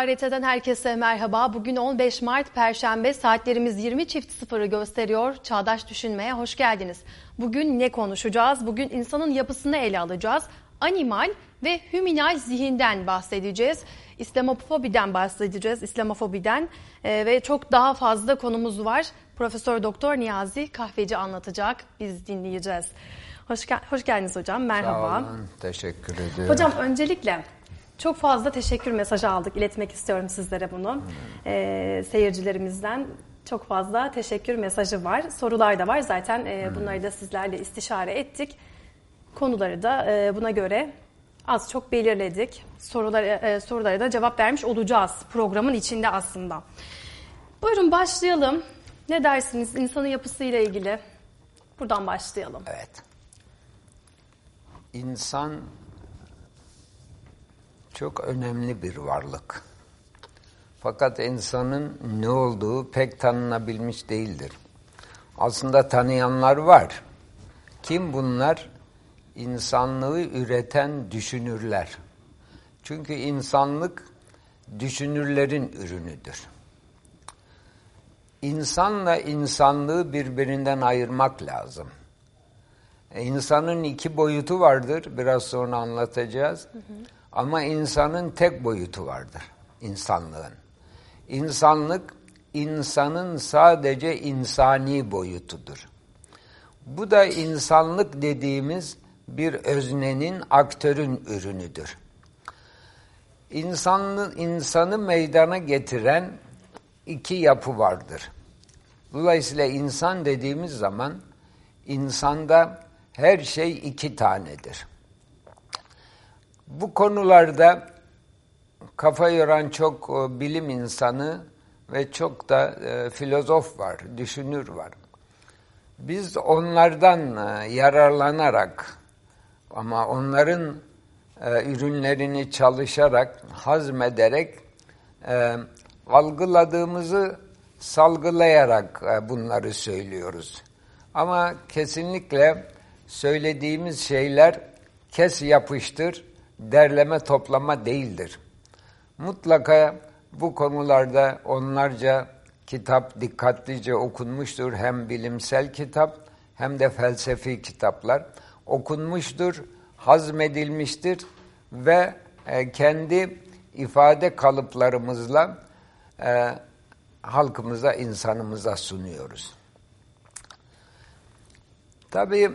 KRT'den herkese merhaba. Bugün 15 Mart Perşembe saatlerimiz 20 çift sıfırı gösteriyor. Çağdaş Düşünmeye hoş geldiniz. Bugün ne konuşacağız? Bugün insanın yapısını ele alacağız. Animal ve hüminal zihinden bahsedeceğiz. İslamofobiden bahsedeceğiz. İslamofobiden ee, ve çok daha fazla konumuz var. Profesör Doktor Niyazi Kahveci anlatacak. Biz dinleyeceğiz. Hoş, gel hoş geldiniz hocam. Merhaba. Sağ olun. Teşekkür ediyorum. Hocam öncelikle çok fazla teşekkür mesajı aldık. İletmek istiyorum sizlere bunu. Ee, seyircilerimizden çok fazla teşekkür mesajı var. Sorular da var. Zaten e, bunları da sizlerle istişare ettik. Konuları da e, buna göre az çok belirledik. Soruları, e, sorulara da cevap vermiş olacağız programın içinde aslında. Buyurun başlayalım. Ne dersiniz insanın yapısıyla ilgili? Buradan başlayalım. Evet. İnsan çok önemli bir varlık. Fakat insanın ne olduğu pek tanınabilmiş değildir. Aslında tanıyanlar var. Kim bunlar? İnsanlığı üreten düşünürler. Çünkü insanlık düşünürlerin ürünüdür. İnsanla insanlığı birbirinden ayırmak lazım. İnsanın iki boyutu vardır, biraz sonra anlatacağız. Hı hı. Ama insanın tek boyutu vardır, insanlığın. İnsanlık, insanın sadece insani boyutudur. Bu da insanlık dediğimiz bir öznenin, aktörün ürünüdür. İnsanlı, insanı meydana getiren iki yapı vardır. Dolayısıyla insan dediğimiz zaman insanda her şey iki tanedir. Bu konularda kafa yoran çok e, bilim insanı ve çok da e, filozof var, düşünür var. Biz onlardan e, yararlanarak ama onların ürünlerini çalışarak, hazmederek algıladığımızı salgılayarak bunları söylüyoruz. Ama kesinlikle söylediğimiz şeyler kes yapıştır, derleme toplama değildir. Mutlaka bu konularda onlarca kitap dikkatlice okunmuştur. Hem bilimsel kitap hem de felsefi kitaplar okunmuştur, hazmedilmiştir ve e, kendi ifade kalıplarımızla e, halkımıza, insanımıza sunuyoruz. Tabii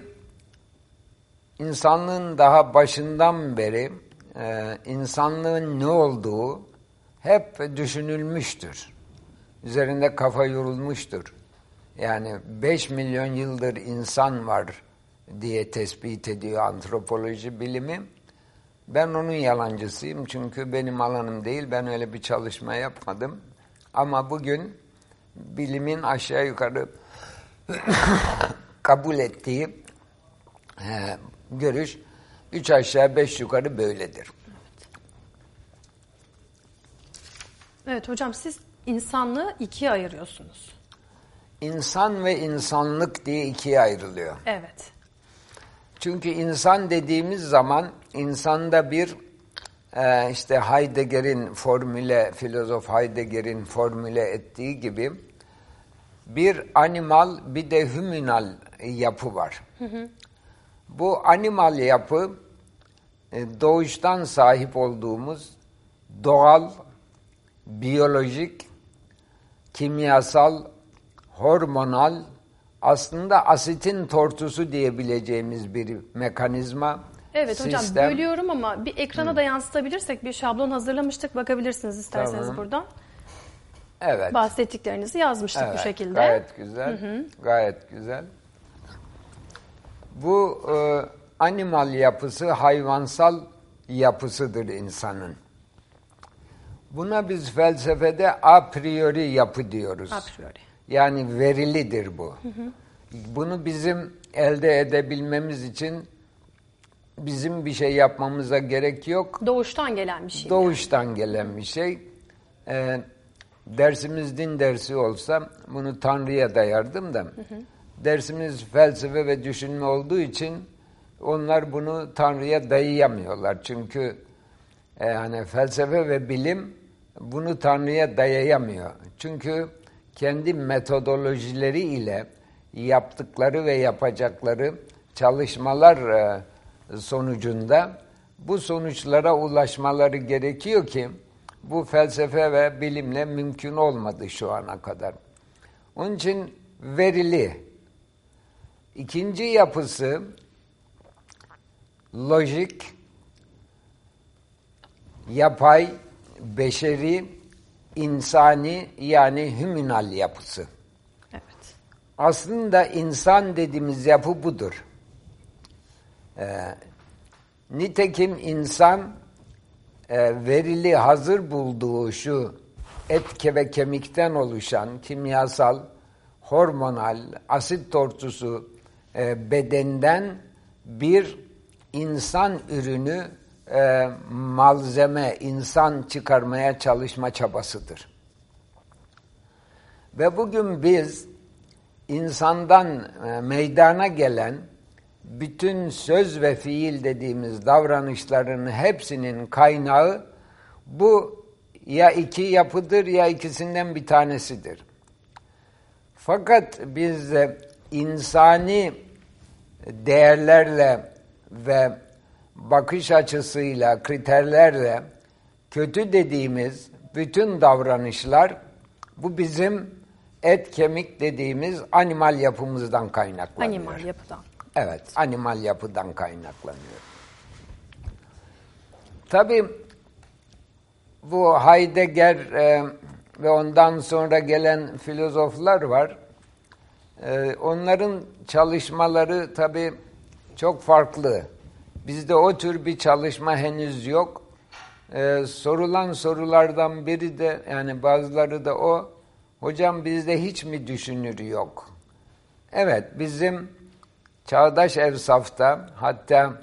insanlığın daha başından beri e, insanlığın ne olduğu hep düşünülmüştür. Üzerinde kafa yorulmuştur. Yani 5 milyon yıldır insan var diye tespit ediyor antropoloji bilimi. Ben onun yalancısıyım çünkü benim alanım değil. Ben öyle bir çalışma yapmadım. Ama bugün bilimin aşağı yukarı kabul ettiği e, görüş üç aşağı beş yukarı böyledir. Evet hocam siz insanlığı ikiye ayırıyorsunuz. İnsan ve insanlık diye ikiye ayrılıyor. Evet. Çünkü insan dediğimiz zaman insanda bir e, işte Heidegger'in formüle, filozof Heidegger'in formüle ettiği gibi bir animal bir de hüminal yapı var. Hı hı. Bu animal yapı e, doğuştan sahip olduğumuz doğal, biyolojik, kimyasal, hormonal, aslında asitin tortusu diyebileceğimiz bir mekanizma. Evet sistem. hocam bölüyorum ama bir ekrana Hı. da yansıtabilirsek bir şablon hazırlamıştık. Bakabilirsiniz isterseniz tamam. buradan. Evet. Bahsettiklerinizi yazmıştık evet, bu şekilde. Gayet güzel. Hı hı. Gayet güzel. Bu e, animal yapısı hayvansal yapısıdır insanın. Buna biz felsefede a priori yapı diyoruz. A priori. Yani verilidir bu. Hı hı. Bunu bizim elde edebilmemiz için bizim bir şey yapmamıza gerek yok. Doğuştan gelen bir şey. Doğuştan yani. gelen bir şey. Ee, dersimiz din dersi olsa bunu Tanrı'ya dayardım da. Hı hı. Dersimiz felsefe ve düşünme olduğu için onlar bunu Tanrı'ya dayayamıyorlar. Çünkü e, hani felsefe ve bilim bunu Tanrı'ya dayayamıyor. Çünkü kendi metodolojileri ile yaptıkları ve yapacakları çalışmalar e, sonucunda bu sonuçlara ulaşmaları gerekiyor ki bu felsefe ve bilimle mümkün olmadı şu ana kadar. Onun için verili. İkinci yapısı lojik, yapay, beşeri, insani yani hüminal yapısı. Evet. Aslında insan dediğimiz yapı budur. Ee, nitekim insan e, verili hazır bulduğu şu et ve kemikten oluşan kimyasal, hormonal, asit tortusu e, bedenden bir insan ürünü e, malzeme, insan çıkarmaya çalışma çabasıdır. Ve bugün biz insandan e, meydana gelen bütün söz ve fiil dediğimiz davranışların hepsinin kaynağı bu ya iki yapıdır ya ikisinden bir tanesidir. Fakat biz insani değerlerle ve bakış açısıyla, kriterlerle kötü dediğimiz bütün davranışlar bu bizim et kemik dediğimiz animal yapımızdan kaynaklanıyor. Animal yapıdan. Evet, animal yapıdan kaynaklanıyor. Tabii bu Heidegger e, ve ondan sonra gelen filozoflar var. E, onların çalışmaları tabii çok farklı. Bizde o tür bir çalışma henüz yok. E, sorulan sorulardan biri de yani bazıları da o. Hocam bizde hiç mi düşünür yok? Evet bizim çağdaş evsafta hatta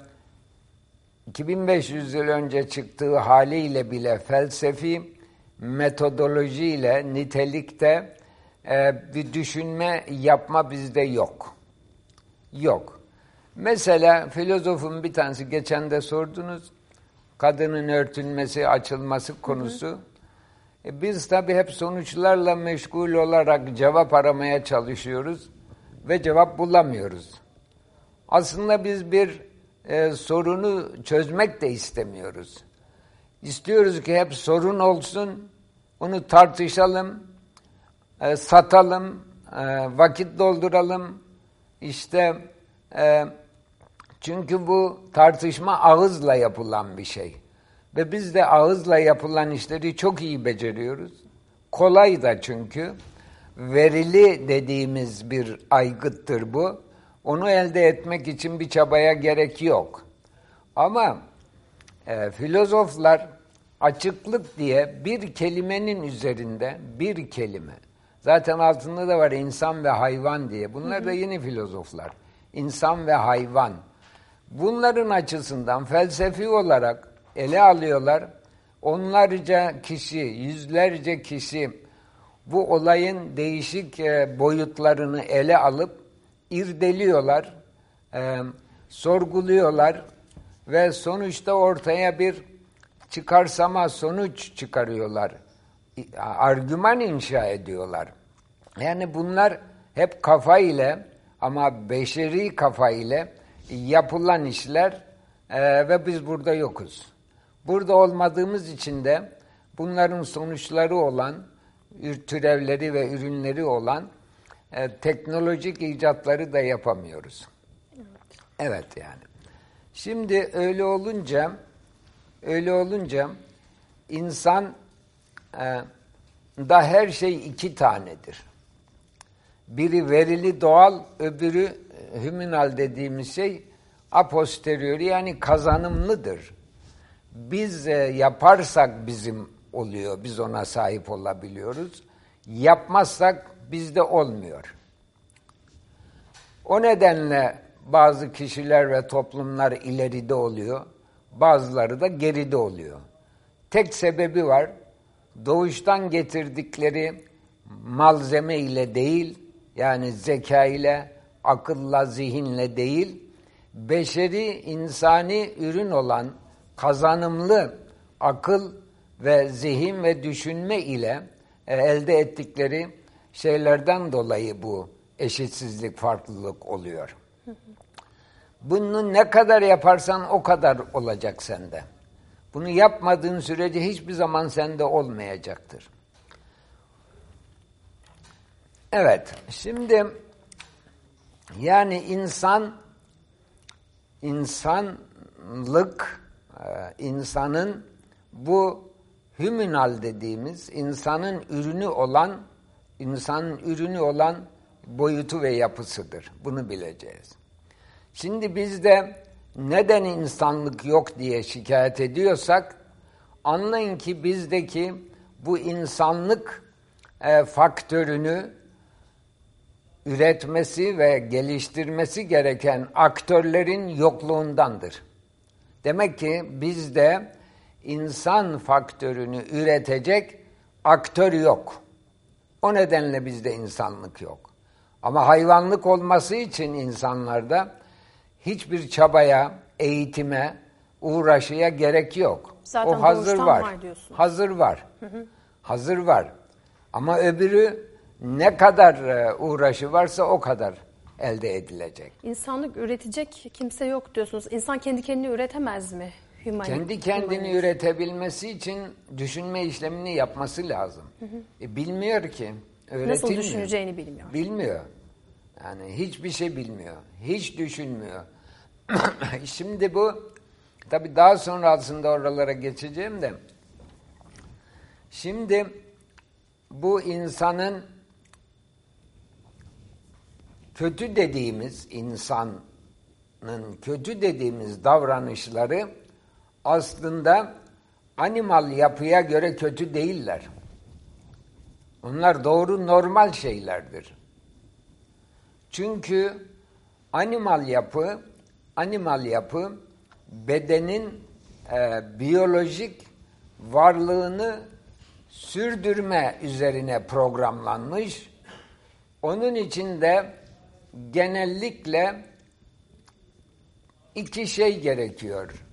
2500 yıl önce çıktığı haliyle bile felsefi metodolojiyle nitelikte e, bir düşünme yapma bizde yok. Yok. Mesela filozofun bir tanesi geçen de sordunuz kadının örtünmesi, açılması konusu. Hı hı. E biz tabii hep sonuçlarla meşgul olarak cevap aramaya çalışıyoruz ve cevap bulamıyoruz. Aslında biz bir e, sorunu çözmek de istemiyoruz. İstiyoruz ki hep sorun olsun, onu tartışalım, e, satalım, e, vakit dolduralım. İşte e, çünkü bu tartışma ağızla yapılan bir şey. Ve biz de ağızla yapılan işleri çok iyi beceriyoruz. Kolay da çünkü. Verili dediğimiz bir aygıttır bu. Onu elde etmek için bir çabaya gerek yok. Ama e, filozoflar açıklık diye bir kelimenin üzerinde bir kelime. Zaten altında da var insan ve hayvan diye. Bunlar da yeni filozoflar. İnsan ve hayvan. Bunların açısından felsefi olarak ele alıyorlar. Onlarca kişi, yüzlerce kişi bu olayın değişik e, boyutlarını ele alıp irdeliyorlar, e, sorguluyorlar ve sonuçta ortaya bir çıkarsama sonuç çıkarıyorlar. Argüman inşa ediyorlar. Yani bunlar hep kafa ile ama beşeri kafa ile yapılan işler e, ve biz burada yokuz. Burada olmadığımız için de bunların sonuçları olan, türevleri ve ürünleri olan e, teknolojik icatları da yapamıyoruz. Evet. yani. Şimdi öyle olunca öyle olunca insan da her şey iki tanedir. Biri verili doğal, öbürü hüminal dediğimiz şey a posteriori yani kazanımlıdır. Biz e, yaparsak bizim oluyor, biz ona sahip olabiliyoruz. Yapmazsak bizde olmuyor. O nedenle bazı kişiler ve toplumlar ileride oluyor, bazıları da geride oluyor. Tek sebebi var, doğuştan getirdikleri malzeme ile değil, yani zeka ile, akılla, zihinle değil, beşeri, insani ürün olan kazanımlı akıl ve zihin ve düşünme ile e, elde ettikleri şeylerden dolayı bu eşitsizlik, farklılık oluyor. Bunu ne kadar yaparsan o kadar olacak sende. Bunu yapmadığın sürece hiçbir zaman sende olmayacaktır. Evet, şimdi yani insan, insanlık, e, insanın bu hüminal dediğimiz insanın ürünü olan, insanın ürünü olan boyutu ve yapısıdır. Bunu bileceğiz. Şimdi bizde neden insanlık yok diye şikayet ediyorsak, anlayın ki bizdeki bu insanlık e, faktörünü üretmesi ve geliştirmesi gereken aktörlerin yokluğundandır. Demek ki bizde insan faktörünü üretecek aktör yok. O nedenle bizde insanlık yok. Ama hayvanlık olması için insanlarda hiçbir çabaya, eğitime, uğraşıya gerek yok. Zaten o hazır var. var hazır var. Hı hı. Hazır var. Ama öbürü ne kadar e, uğraşı varsa o kadar elde edilecek. İnsanlık üretecek kimse yok diyorsunuz. İnsan kendi kendini üretemez mi? Human, kendi kendini humanist. üretebilmesi için düşünme işlemini yapması lazım. Hı hı. E, bilmiyor ki. Nasıl düşüneceğini bilmiyor. Bilmiyor. Yani hiçbir şey bilmiyor. Hiç düşünmüyor. Şimdi bu tabi daha sonra aslında oralara geçeceğim de şimdi bu insanın kötü dediğimiz insanın kötü dediğimiz davranışları aslında animal yapıya göre kötü değiller. Onlar doğru normal şeylerdir. Çünkü animal yapı animal yapı bedenin e, biyolojik varlığını sürdürme üzerine programlanmış. Onun için de genellikle iki şey gerekiyor.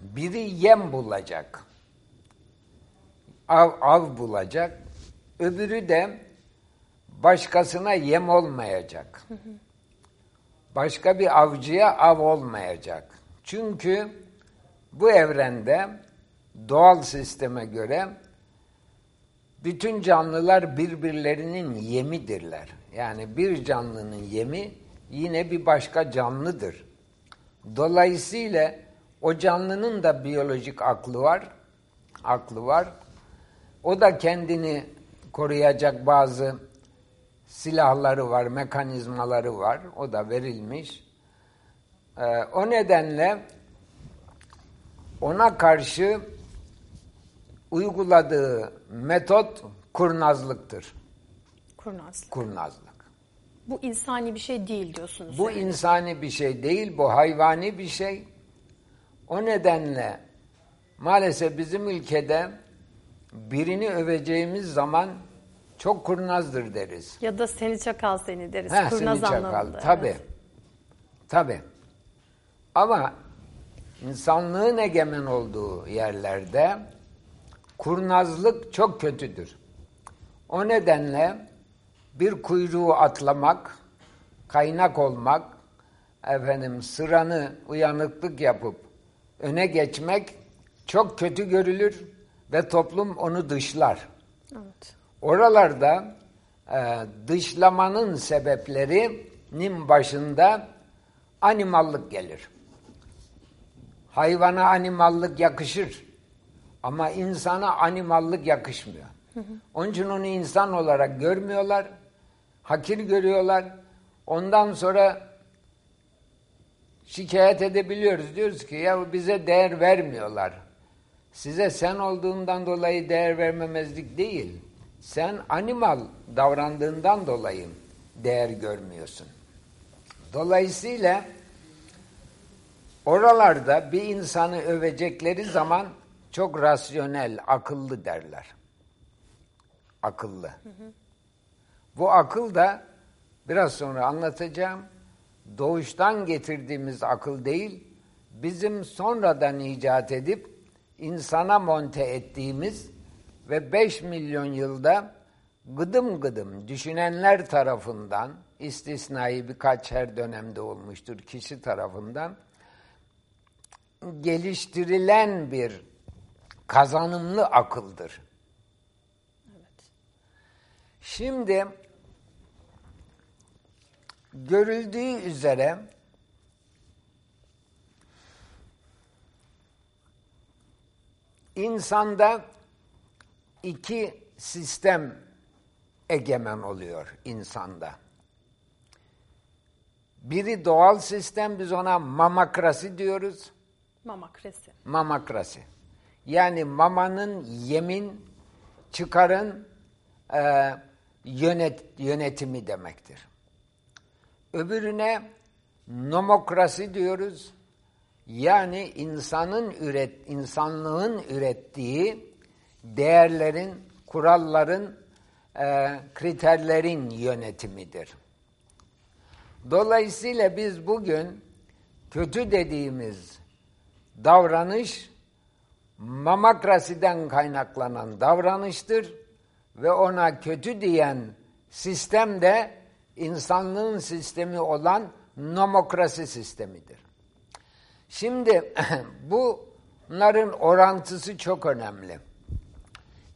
Biri yem bulacak, av, av bulacak, öbürü de başkasına yem olmayacak. Başka bir avcıya av olmayacak. Çünkü bu evrende doğal sisteme göre bütün canlılar birbirlerinin yemidirler. Yani bir canlının yemi yine bir başka canlıdır. Dolayısıyla o canlının da biyolojik aklı var. Aklı var. O da kendini koruyacak bazı silahları var, mekanizmaları var. O da verilmiş. Ee, o nedenle ona karşı uyguladığı metot kurnazlıktır. Kurnazlık. Kurnazlık. Bu insani bir şey değil diyorsunuz. Bu yani. insani bir şey değil, bu hayvani bir şey. O nedenle maalesef bizim ülkede birini öveceğimiz zaman çok kurnazdır deriz. Ya da seni çakal seni deriz. Heh, Kurnaz seni çakal. anlamında. Tabii. Evet. Tabii. Ama insanlığın egemen olduğu yerlerde kurnazlık çok kötüdür. O nedenle bir kuyruğu atlamak, kaynak olmak, efendim sıranı uyanıklık yapıp öne geçmek çok kötü görülür ve toplum onu dışlar. Evet. Oralarda e, dışlamanın sebeplerinin başında animallık gelir. Hayvana animallık yakışır ama insana animallık yakışmıyor. Onun için onu insan olarak görmüyorlar, hakir görüyorlar. Ondan sonra şikayet edebiliyoruz. Diyoruz ki ya bize değer vermiyorlar. Size sen olduğundan dolayı değer vermemezlik değil. Sen animal davrandığından dolayı değer görmüyorsun. Dolayısıyla oralarda bir insanı övecekleri zaman çok rasyonel, akıllı derler. Akıllı. Bu akıl da biraz sonra anlatacağım. Doğuştan getirdiğimiz akıl değil, bizim sonradan icat edip insana monte ettiğimiz ve 5 milyon yılda gıdım gıdım düşünenler tarafından istisnai birkaç her dönemde olmuştur kişi tarafından geliştirilen bir kazanımlı akıldır. Evet. Şimdi görüldüğü üzere insanda iki sistem egemen oluyor insanda. Biri doğal sistem, biz ona mamakrasi diyoruz. Mamakrasi. Mamakrasi. Yani mamanın yemin, çıkarın e, yönet, yönetimi demektir. Öbürüne nomokrasi diyoruz. Yani insanın üret, insanlığın ürettiği değerlerin, kuralların, e, kriterlerin yönetimidir. Dolayısıyla biz bugün kötü dediğimiz davranış mamakrasiden kaynaklanan davranıştır ve ona kötü diyen sistem de insanlığın sistemi olan nomokrasi sistemidir. Şimdi bunların orantısı çok önemli.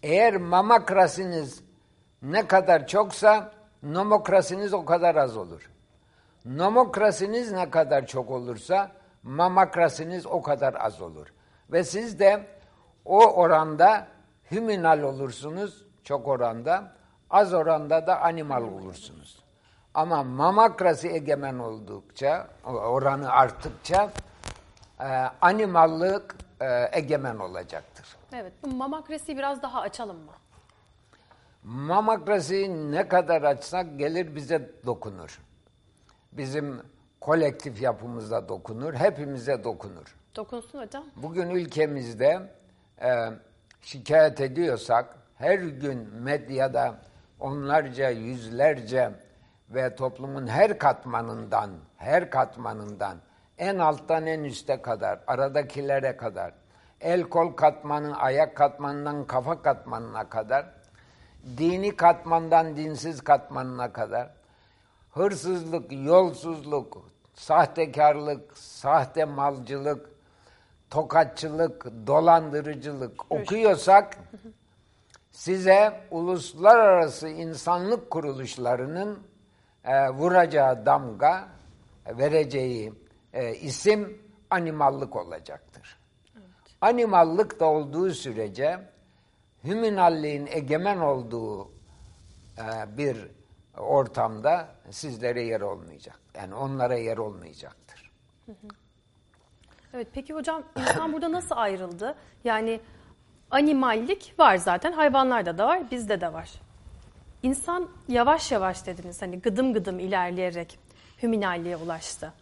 Eğer mamakrasiniz ne kadar çoksa nomokrasiniz o kadar az olur. Nomokrasiniz ne kadar çok olursa mamakrasiniz o kadar az olur. Ve siz de o oranda hüminal olursunuz çok oranda, az oranda da animal olursunuz. Ama mamakrasi egemen oldukça, oranı arttıkça e, animallık e, egemen olacaktır. Evet, bu mamakrasiyi biraz daha açalım mı? Mamakrasiyi ne kadar açsak gelir bize dokunur. Bizim kolektif yapımızda dokunur, hepimize dokunur. Dokunsun hocam. Bugün ülkemizde e, şikayet ediyorsak her gün medyada onlarca, yüzlerce ve toplumun her katmanından, her katmanından en alttan en üste kadar, aradakilere kadar, el kol katmanı, ayak katmanından kafa katmanına kadar, dini katmandan dinsiz katmanına kadar, hırsızlık, yolsuzluk, sahtekarlık, sahte malcılık, tokatçılık, dolandırıcılık okuyorsak size uluslararası insanlık kuruluşlarının e, vuracağı damga, vereceği e, isim animallık olacaktır. Animallık da olduğu sürece hüminalliğin egemen olduğu e, bir ortamda sizlere yer olmayacak. Yani onlara yer olmayacaktır. Evet peki hocam insan burada nasıl ayrıldı? Yani animallik var zaten hayvanlarda da var bizde de var. İnsan yavaş yavaş dediniz hani gıdım gıdım ilerleyerek hüminalliğe ulaştı.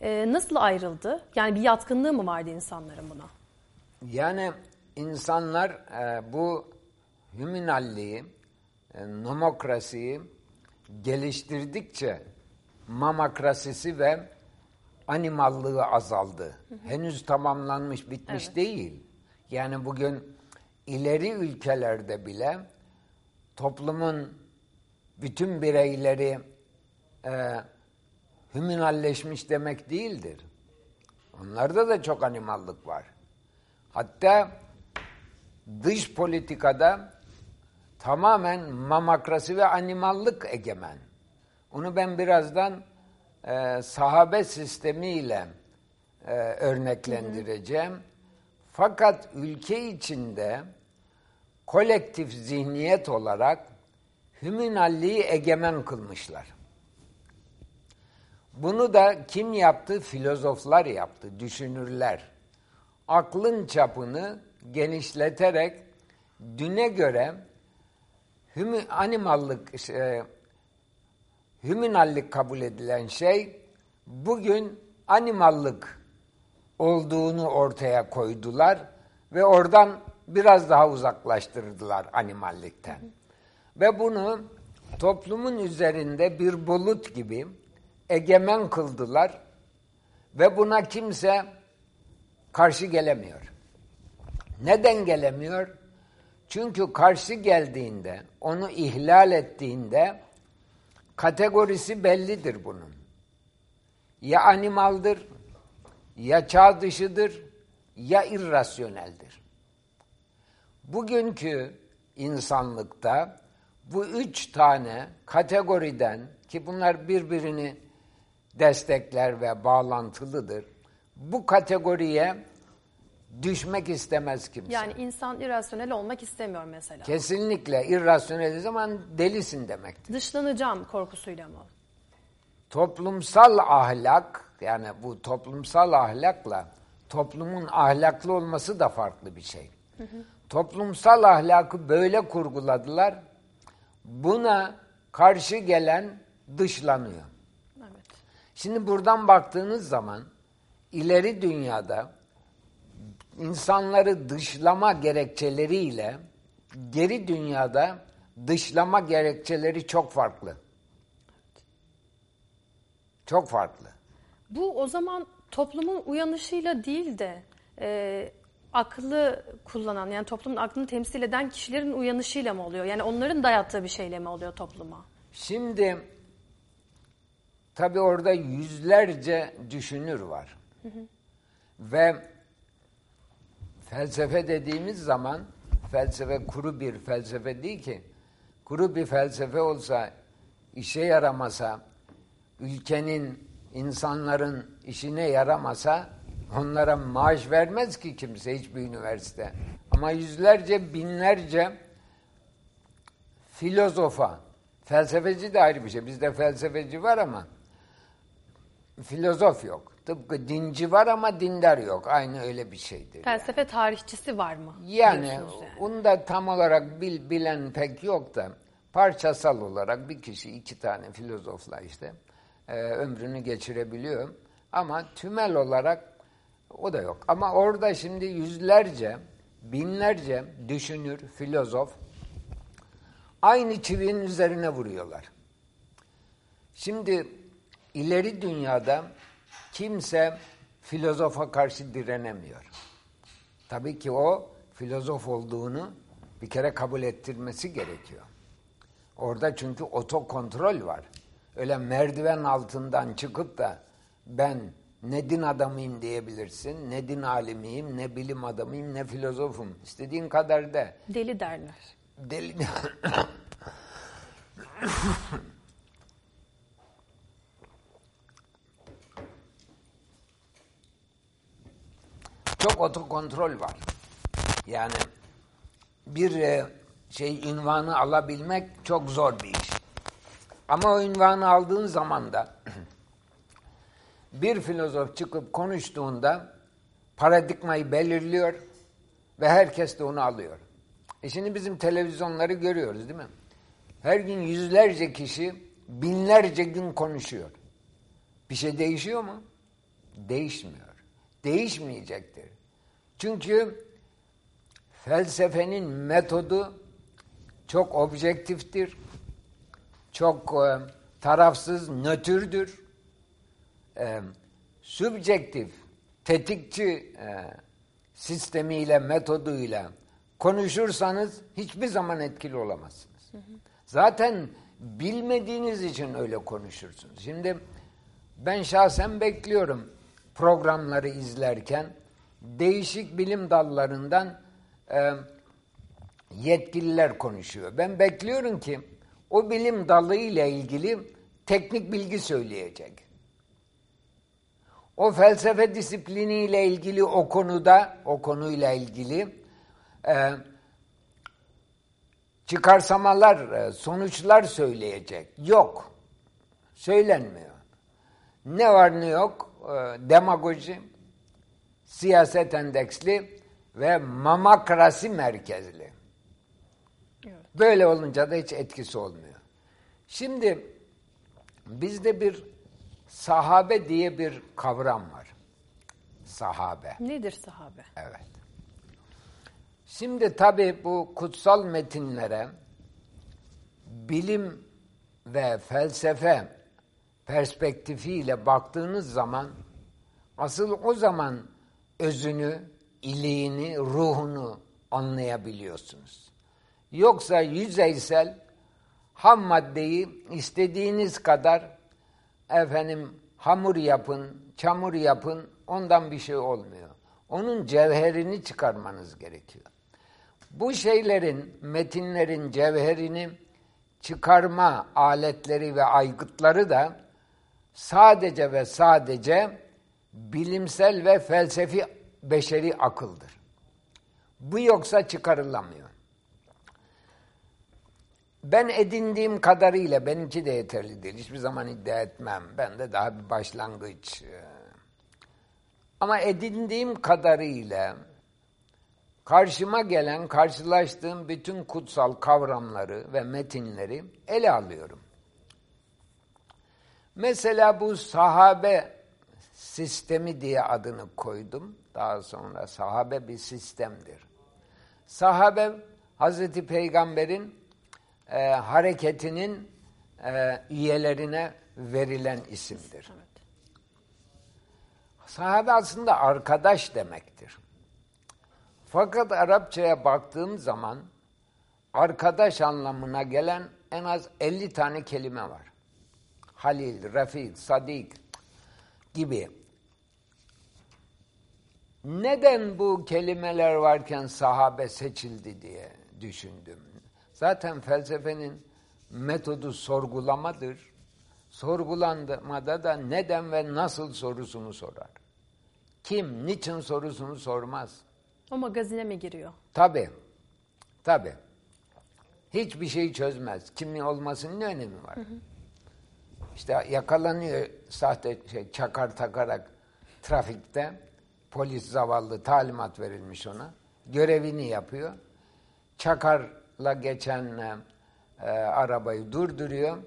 Ee, nasıl ayrıldı? Yani bir yatkınlığı mı vardı insanların buna? Yani insanlar e, bu hüminalliği, e, nomokrasiyi geliştirdikçe mamakrasisi ve animallığı azaldı. Hı hı. Henüz tamamlanmış, bitmiş evet. değil. Yani bugün ileri ülkelerde bile toplumun bütün bireyleri e, hüminalleşmiş demek değildir. Onlarda da çok animallık var. Hatta dış politikada tamamen mamakrasi ve animallık egemen. Onu ben birazdan e, sahabe sistemiyle e, örneklendireceğim. Fakat ülke içinde kolektif zihniyet olarak hüminalliği egemen kılmışlar. Bunu da kim yaptı? Filozoflar yaptı, düşünürler. Aklın çapını genişleterek düne göre hümü, animallık, e, hüminallik kabul edilen şey bugün animallık olduğunu ortaya koydular ve oradan biraz daha uzaklaştırdılar animallikten. Ve bunu toplumun üzerinde bir bulut gibi egemen kıldılar ve buna kimse karşı gelemiyor. Neden gelemiyor? Çünkü karşı geldiğinde, onu ihlal ettiğinde kategorisi bellidir bunun. Ya animaldır, ya çağ dışıdır, ya irrasyoneldir. Bugünkü insanlıkta bu üç tane kategoriden ki bunlar birbirini destekler ve bağlantılıdır. Bu kategoriye düşmek istemez kimse. Yani insan irrasyonel olmak istemiyor mesela. Kesinlikle irrasyonel zaman delisin demektir. Dışlanacağım korkusuyla mı? Toplumsal ahlak yani bu toplumsal ahlakla toplumun ahlaklı olması da farklı bir şey. Hı hı. Toplumsal ahlakı böyle kurguladılar. Buna karşı gelen dışlanıyor. Evet. Şimdi buradan baktığınız zaman ileri dünyada insanları dışlama gerekçeleriyle geri dünyada dışlama gerekçeleri çok farklı. Çok farklı. Bu o zaman toplumun uyanışıyla değil de e, aklı kullanan yani toplumun aklını temsil eden kişilerin uyanışıyla mı oluyor? Yani onların dayattığı bir şeyle mi oluyor topluma? Şimdi tabi orada yüzlerce düşünür var. Ve felsefe dediğimiz zaman felsefe kuru bir felsefe değil ki. Kuru bir felsefe olsa, işe yaramasa, ülkenin, insanların işine yaramasa onlara maaş vermez ki kimse hiçbir üniversite. Ama yüzlerce, binlerce filozofa, felsefeci de ayrı bir şey. Bizde felsefeci var ama filozof yok. Tıpkı dinci var ama dindar yok. Aynı öyle bir şeydir. Felsefe yani. tarihçisi var mı? Yani, yani onu da tam olarak bil, bilen pek yok da parçasal olarak bir kişi iki tane filozofla işte e, ömrünü geçirebiliyor. Ama tümel olarak o da yok. Ama orada şimdi yüzlerce, binlerce düşünür, filozof aynı çivinin üzerine vuruyorlar. Şimdi ileri dünyada kimse filozofa karşı direnemiyor. Tabii ki o filozof olduğunu bir kere kabul ettirmesi gerekiyor. Orada çünkü otokontrol var. Öyle merdiven altından çıkıp da ben ne din adamıyım diyebilirsin, ne din alimiyim, ne bilim adamıyım, ne filozofum. İstediğin kadar de. Deli derler. Deli Çok otokontrol var. Yani bir e, şey ünvanı alabilmek çok zor bir iş. Ama o ünvanı aldığın zaman da bir filozof çıkıp konuştuğunda paradigmayı belirliyor ve herkes de onu alıyor. E şimdi bizim televizyonları görüyoruz değil mi? Her gün yüzlerce kişi binlerce gün konuşuyor. Bir şey değişiyor mu? Değişmiyor. Değişmeyecektir. Çünkü felsefenin metodu çok objektiftir, çok e, tarafsız, nötrdür e, subjektif, tetikçi e, sistemiyle, metoduyla konuşursanız hiçbir zaman etkili olamazsınız. Hı hı. Zaten bilmediğiniz için öyle konuşursunuz. Şimdi ben şahsen bekliyorum programları izlerken değişik bilim dallarından e, yetkililer konuşuyor. Ben bekliyorum ki o bilim dalı ile ilgili teknik bilgi söyleyecek o felsefe disipliniyle ilgili o konuda, o konuyla ilgili e, çıkarsamalar, e, sonuçlar söyleyecek. Yok. Söylenmiyor. Ne var ne yok? E, demagoji, siyaset endeksli ve mamakrasi merkezli. Böyle olunca da hiç etkisi olmuyor. Şimdi bizde bir sahabe diye bir kavram var. Sahabe. Nedir sahabe? Evet. Şimdi tabi bu kutsal metinlere bilim ve felsefe perspektifiyle baktığınız zaman asıl o zaman özünü, iliğini, ruhunu anlayabiliyorsunuz. Yoksa yüzeysel ham maddeyi istediğiniz kadar efendim hamur yapın, çamur yapın ondan bir şey olmuyor. Onun cevherini çıkarmanız gerekiyor. Bu şeylerin, metinlerin cevherini çıkarma aletleri ve aygıtları da sadece ve sadece bilimsel ve felsefi beşeri akıldır. Bu yoksa çıkarılamıyor. Ben edindiğim kadarıyla benimki de yeterli değil. Hiçbir zaman iddia etmem. Ben de daha bir başlangıç. E, ama edindiğim kadarıyla karşıma gelen, karşılaştığım bütün kutsal kavramları ve metinleri ele alıyorum. Mesela bu sahabe sistemi diye adını koydum. Daha sonra sahabe bir sistemdir. Sahabe Hazreti Peygamber'in e, hareketinin e, üyelerine verilen isimdir. Sahabe aslında arkadaş demektir. Fakat Arapçaya baktığım zaman arkadaş anlamına gelen en az 50 tane kelime var. Halil, Refik, Sadik gibi. Neden bu kelimeler varken sahabe seçildi diye düşündüm. Zaten felsefenin metodu sorgulamadır. Sorgulanmada da neden ve nasıl sorusunu sorar. Kim, niçin sorusunu sormaz. O magazine mi giriyor? Tabi. Tabi. Hiçbir şeyi çözmez. Kimin olmasının ne önemi var? Hı hı. İşte yakalanıyor sahte şey, çakar takarak trafikte. Polis zavallı talimat verilmiş ona. Görevini yapıyor. Çakarla geçen e, e arabayı durduruyor.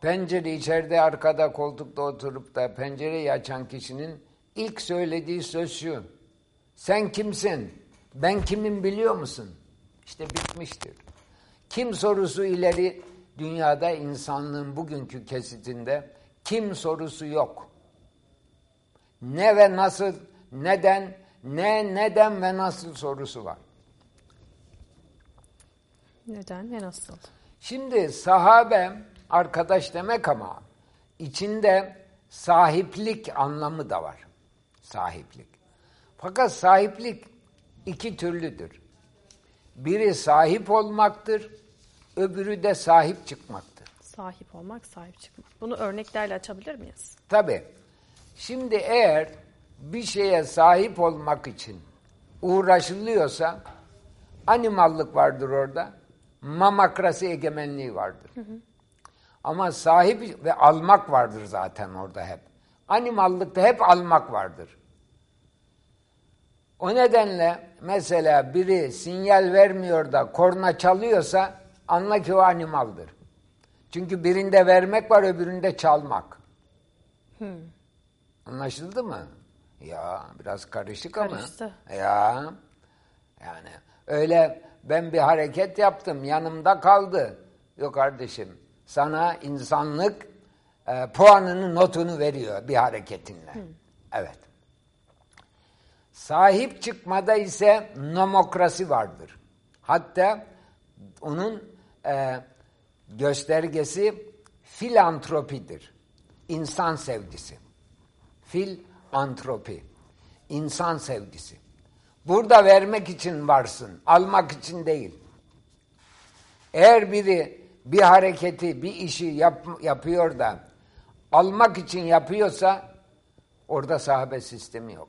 Pencere içeride arkada koltukta oturup da pencereyi açan kişinin ilk söylediği söz şu. Sen kimsin? Ben kimim biliyor musun? İşte bitmiştir. Kim sorusu ileri dünyada insanlığın bugünkü kesitinde kim sorusu yok. Ne ve nasıl, neden, ne, neden ve nasıl sorusu var. Neden ve nasıl? Şimdi sahabe arkadaş demek ama içinde sahiplik anlamı da var. Sahiplik. Fakat sahiplik iki türlüdür. Biri sahip olmaktır, öbürü de sahip çıkmaktır. Sahip olmak, sahip çıkmak. Bunu örneklerle açabilir miyiz? Tabii. Şimdi eğer bir şeye sahip olmak için uğraşılıyorsa animallık vardır orada, mamakrasi egemenliği vardır. Hı hı. Ama sahip ve almak vardır zaten orada hep. Animallıkta hep almak vardır. O nedenle mesela biri sinyal vermiyor da korna çalıyorsa anla ki o animaldır. Çünkü birinde vermek var öbüründe çalmak. Hmm. Anlaşıldı mı? Ya biraz karışık Karıştı. ama. Ya yani öyle ben bir hareket yaptım yanımda kaldı. Yok kardeşim sana insanlık e, puanını notunu veriyor bir hareketinle. Hmm. Evet. Sahip çıkmada ise nomokrasi vardır. Hatta onun e, göstergesi filantropidir. İnsan sevgisi. Fil antropi. İnsan sevgisi. Burada vermek için varsın, almak için değil. Eğer biri bir hareketi, bir işi yap, yapıyor da almak için yapıyorsa orada sahabe sistemi yok.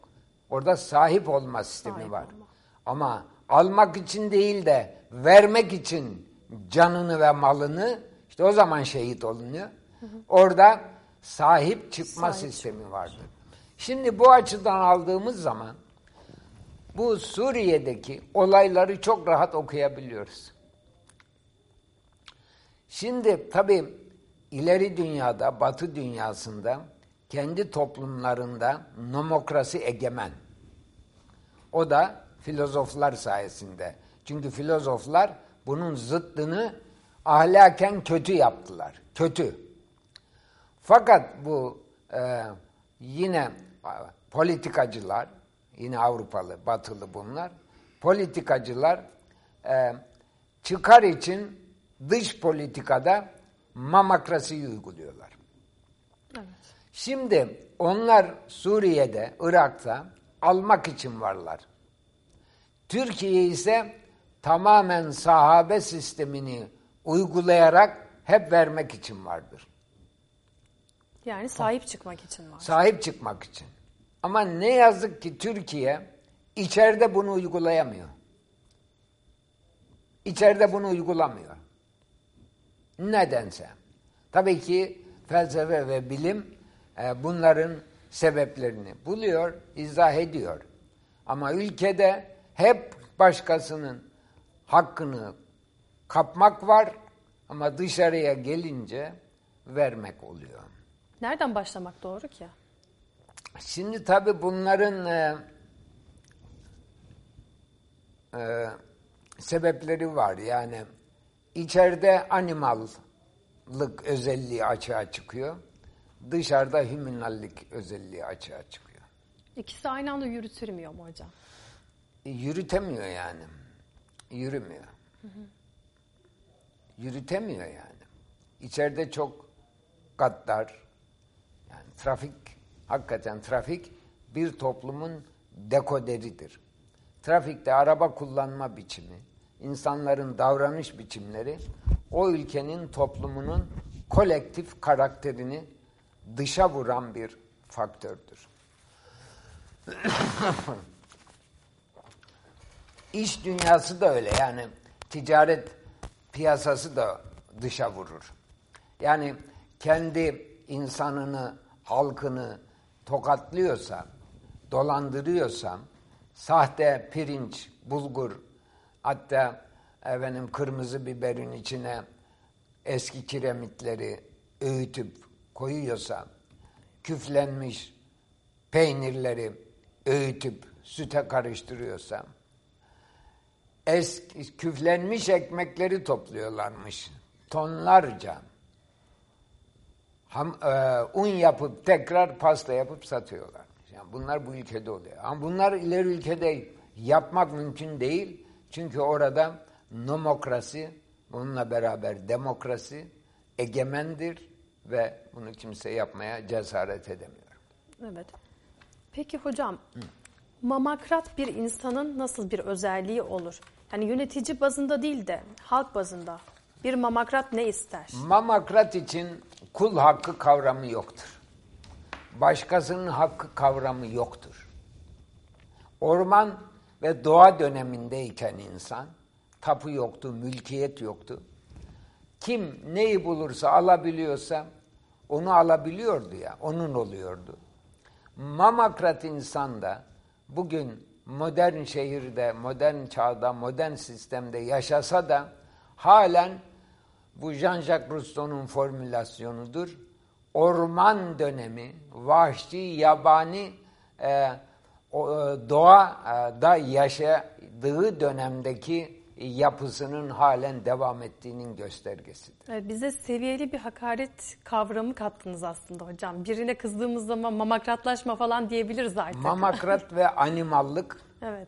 Orada sahip olma sistemi sahip var. Olma. Ama almak için değil de vermek için canını ve malını işte o zaman şehit olunuyor. Hı hı. Orada sahip çıkma sahip sistemi vardır. Şimdi bu açıdan aldığımız zaman bu Suriye'deki olayları çok rahat okuyabiliyoruz. Şimdi tabii ileri dünyada, batı dünyasında kendi toplumlarında nomokrasi egemen. O da filozoflar sayesinde. Çünkü filozoflar bunun zıttını ahlaken kötü yaptılar. Kötü. Fakat bu e, yine politikacılar, yine Avrupalı, batılı bunlar, politikacılar e, çıkar için dış politikada mamakrasiyi uyguluyorlar. Evet. Şimdi onlar Suriye'de, Irak'ta almak için varlar. Türkiye ise tamamen sahabe sistemini uygulayarak hep vermek için vardır. Yani sahip çıkmak için var. Sahip çıkmak için. Ama ne yazık ki Türkiye içeride bunu uygulayamıyor. İçeride bunu uygulamıyor. Nedense. Tabii ki felsefe ve bilim e, bunların sebeplerini buluyor, izah ediyor. Ama ülkede hep başkasının hakkını kapmak var ama dışarıya gelince vermek oluyor. Nereden başlamak doğru ki? Şimdi tabii bunların e, e, sebepleri var. Yani içeride animallık özelliği açığa çıkıyor. Dışarıda hüminallik özelliği açığa çıkıyor. İkisi aynı anda yürütülmüyor mu hocam? Yürütemiyor yani. Yürümüyor. Yürütemiyor yani. İçeride çok gaddar, yani trafik, hakikaten trafik bir toplumun dekoderidir. Trafikte araba kullanma biçimi, insanların davranış biçimleri o ülkenin toplumunun kolektif karakterini dışa vuran bir faktördür. İş dünyası da öyle yani ticaret piyasası da dışa vurur. Yani kendi insanını, halkını tokatlıyorsa, dolandırıyorsa, sahte pirinç, bulgur, hatta efendim kırmızı biberin içine eski kiremitleri öğütüp koyuyorsa, küflenmiş peynirleri öğütüp süte karıştırıyorsa, eski küflenmiş ekmekleri topluyorlarmış tonlarca. Ham, e, un yapıp tekrar pasta yapıp satıyorlar. Yani bunlar bu ülkede oluyor. Ama bunlar ileri ülkede yapmak mümkün değil. Çünkü orada nomokrasi, bununla beraber demokrasi egemendir ve bunu kimse yapmaya cesaret edemiyor. Evet. Peki hocam, mamakrat bir insanın nasıl bir özelliği olur? Yani yönetici bazında değil de halk bazında bir mamakrat ne ister? Mamakrat için kul hakkı kavramı yoktur. Başkasının hakkı kavramı yoktur. Orman ve doğa dönemindeyken insan, tapu yoktu, mülkiyet yoktu. Kim neyi bulursa alabiliyorsa onu alabiliyordu ya, onun oluyordu. Mamakrat insan da bugün modern şehirde, modern çağda, modern sistemde yaşasa da halen bu Jean-Jacques Rousseau'nun formülasyonudur. Orman dönemi, vahşi, yabani e, o, e, doğada yaşadığı dönemdeki yapısının halen devam ettiğinin göstergesidir. Bize seviyeli bir hakaret kavramı kattınız aslında hocam. Birine kızdığımız zaman mamakratlaşma falan diyebiliriz artık. Mamakrat ve animallık evet.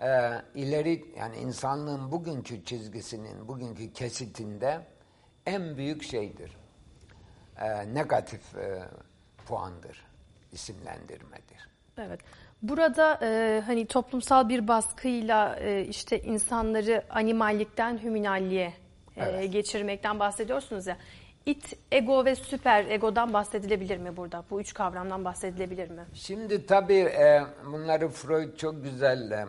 e, ileri yani insanlığın bugünkü çizgisinin, bugünkü kesitinde en büyük şeydir. E, negatif e, puandır, isimlendirmedir. Evet. Burada e, hani toplumsal bir baskıyla e, işte insanları animallikten hüminalliğe e, Evet. geçirmekten bahsediyorsunuz ya. İt, ego ve süper egodan bahsedilebilir mi burada? Bu üç kavramdan bahsedilebilir mi? Şimdi tabii e, bunları Freud çok güzel e,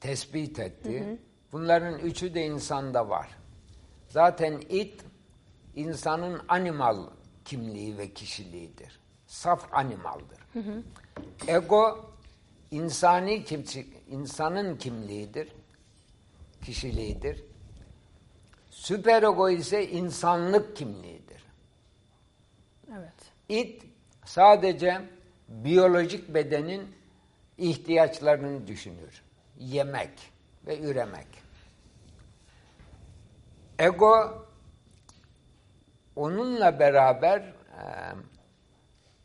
tespit etti. Bunların üçü de insanda var. Zaten it insanın animal kimliği ve kişiliğidir. Saf animaldır. Ego insani kimsi, insanın kimliğidir, kişiliğidir. Süperego ise insanlık kimliğidir. Evet. İt sadece biyolojik bedenin ihtiyaçlarını düşünür. Yemek ve üremek. Ego onunla beraber e,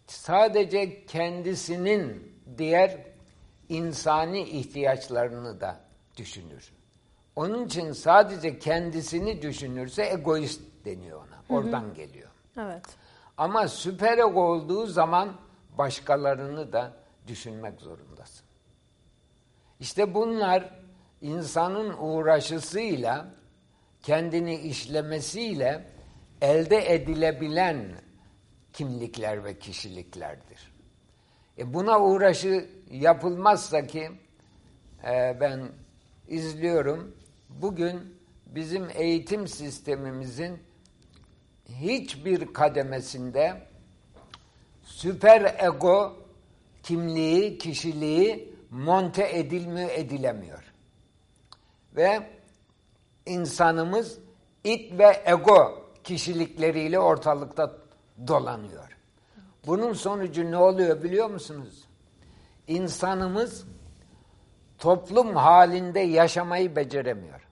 sadece kendisinin diğer insani ihtiyaçlarını da düşünür. Onun için sadece kendisini düşünürse egoist deniyor ona. Oradan geliyor. Evet. Ama süper ego olduğu zaman başkalarını da düşünmek zorundasın. İşte bunlar insanın uğraşısıyla, kendini işlemesiyle elde edilebilen kimlikler ve kişiliklerdir. E buna uğraşı yapılmazsa ki e, ben izliyorum bugün bizim eğitim sistemimizin hiçbir kademesinde süper ego kimliği, kişiliği monte edilmiyor, edilemiyor. Ve insanımız it ve ego kişilikleriyle ortalıkta dolanıyor. Bunun sonucu ne oluyor biliyor musunuz? İnsanımız toplum halinde yaşamayı beceremiyor.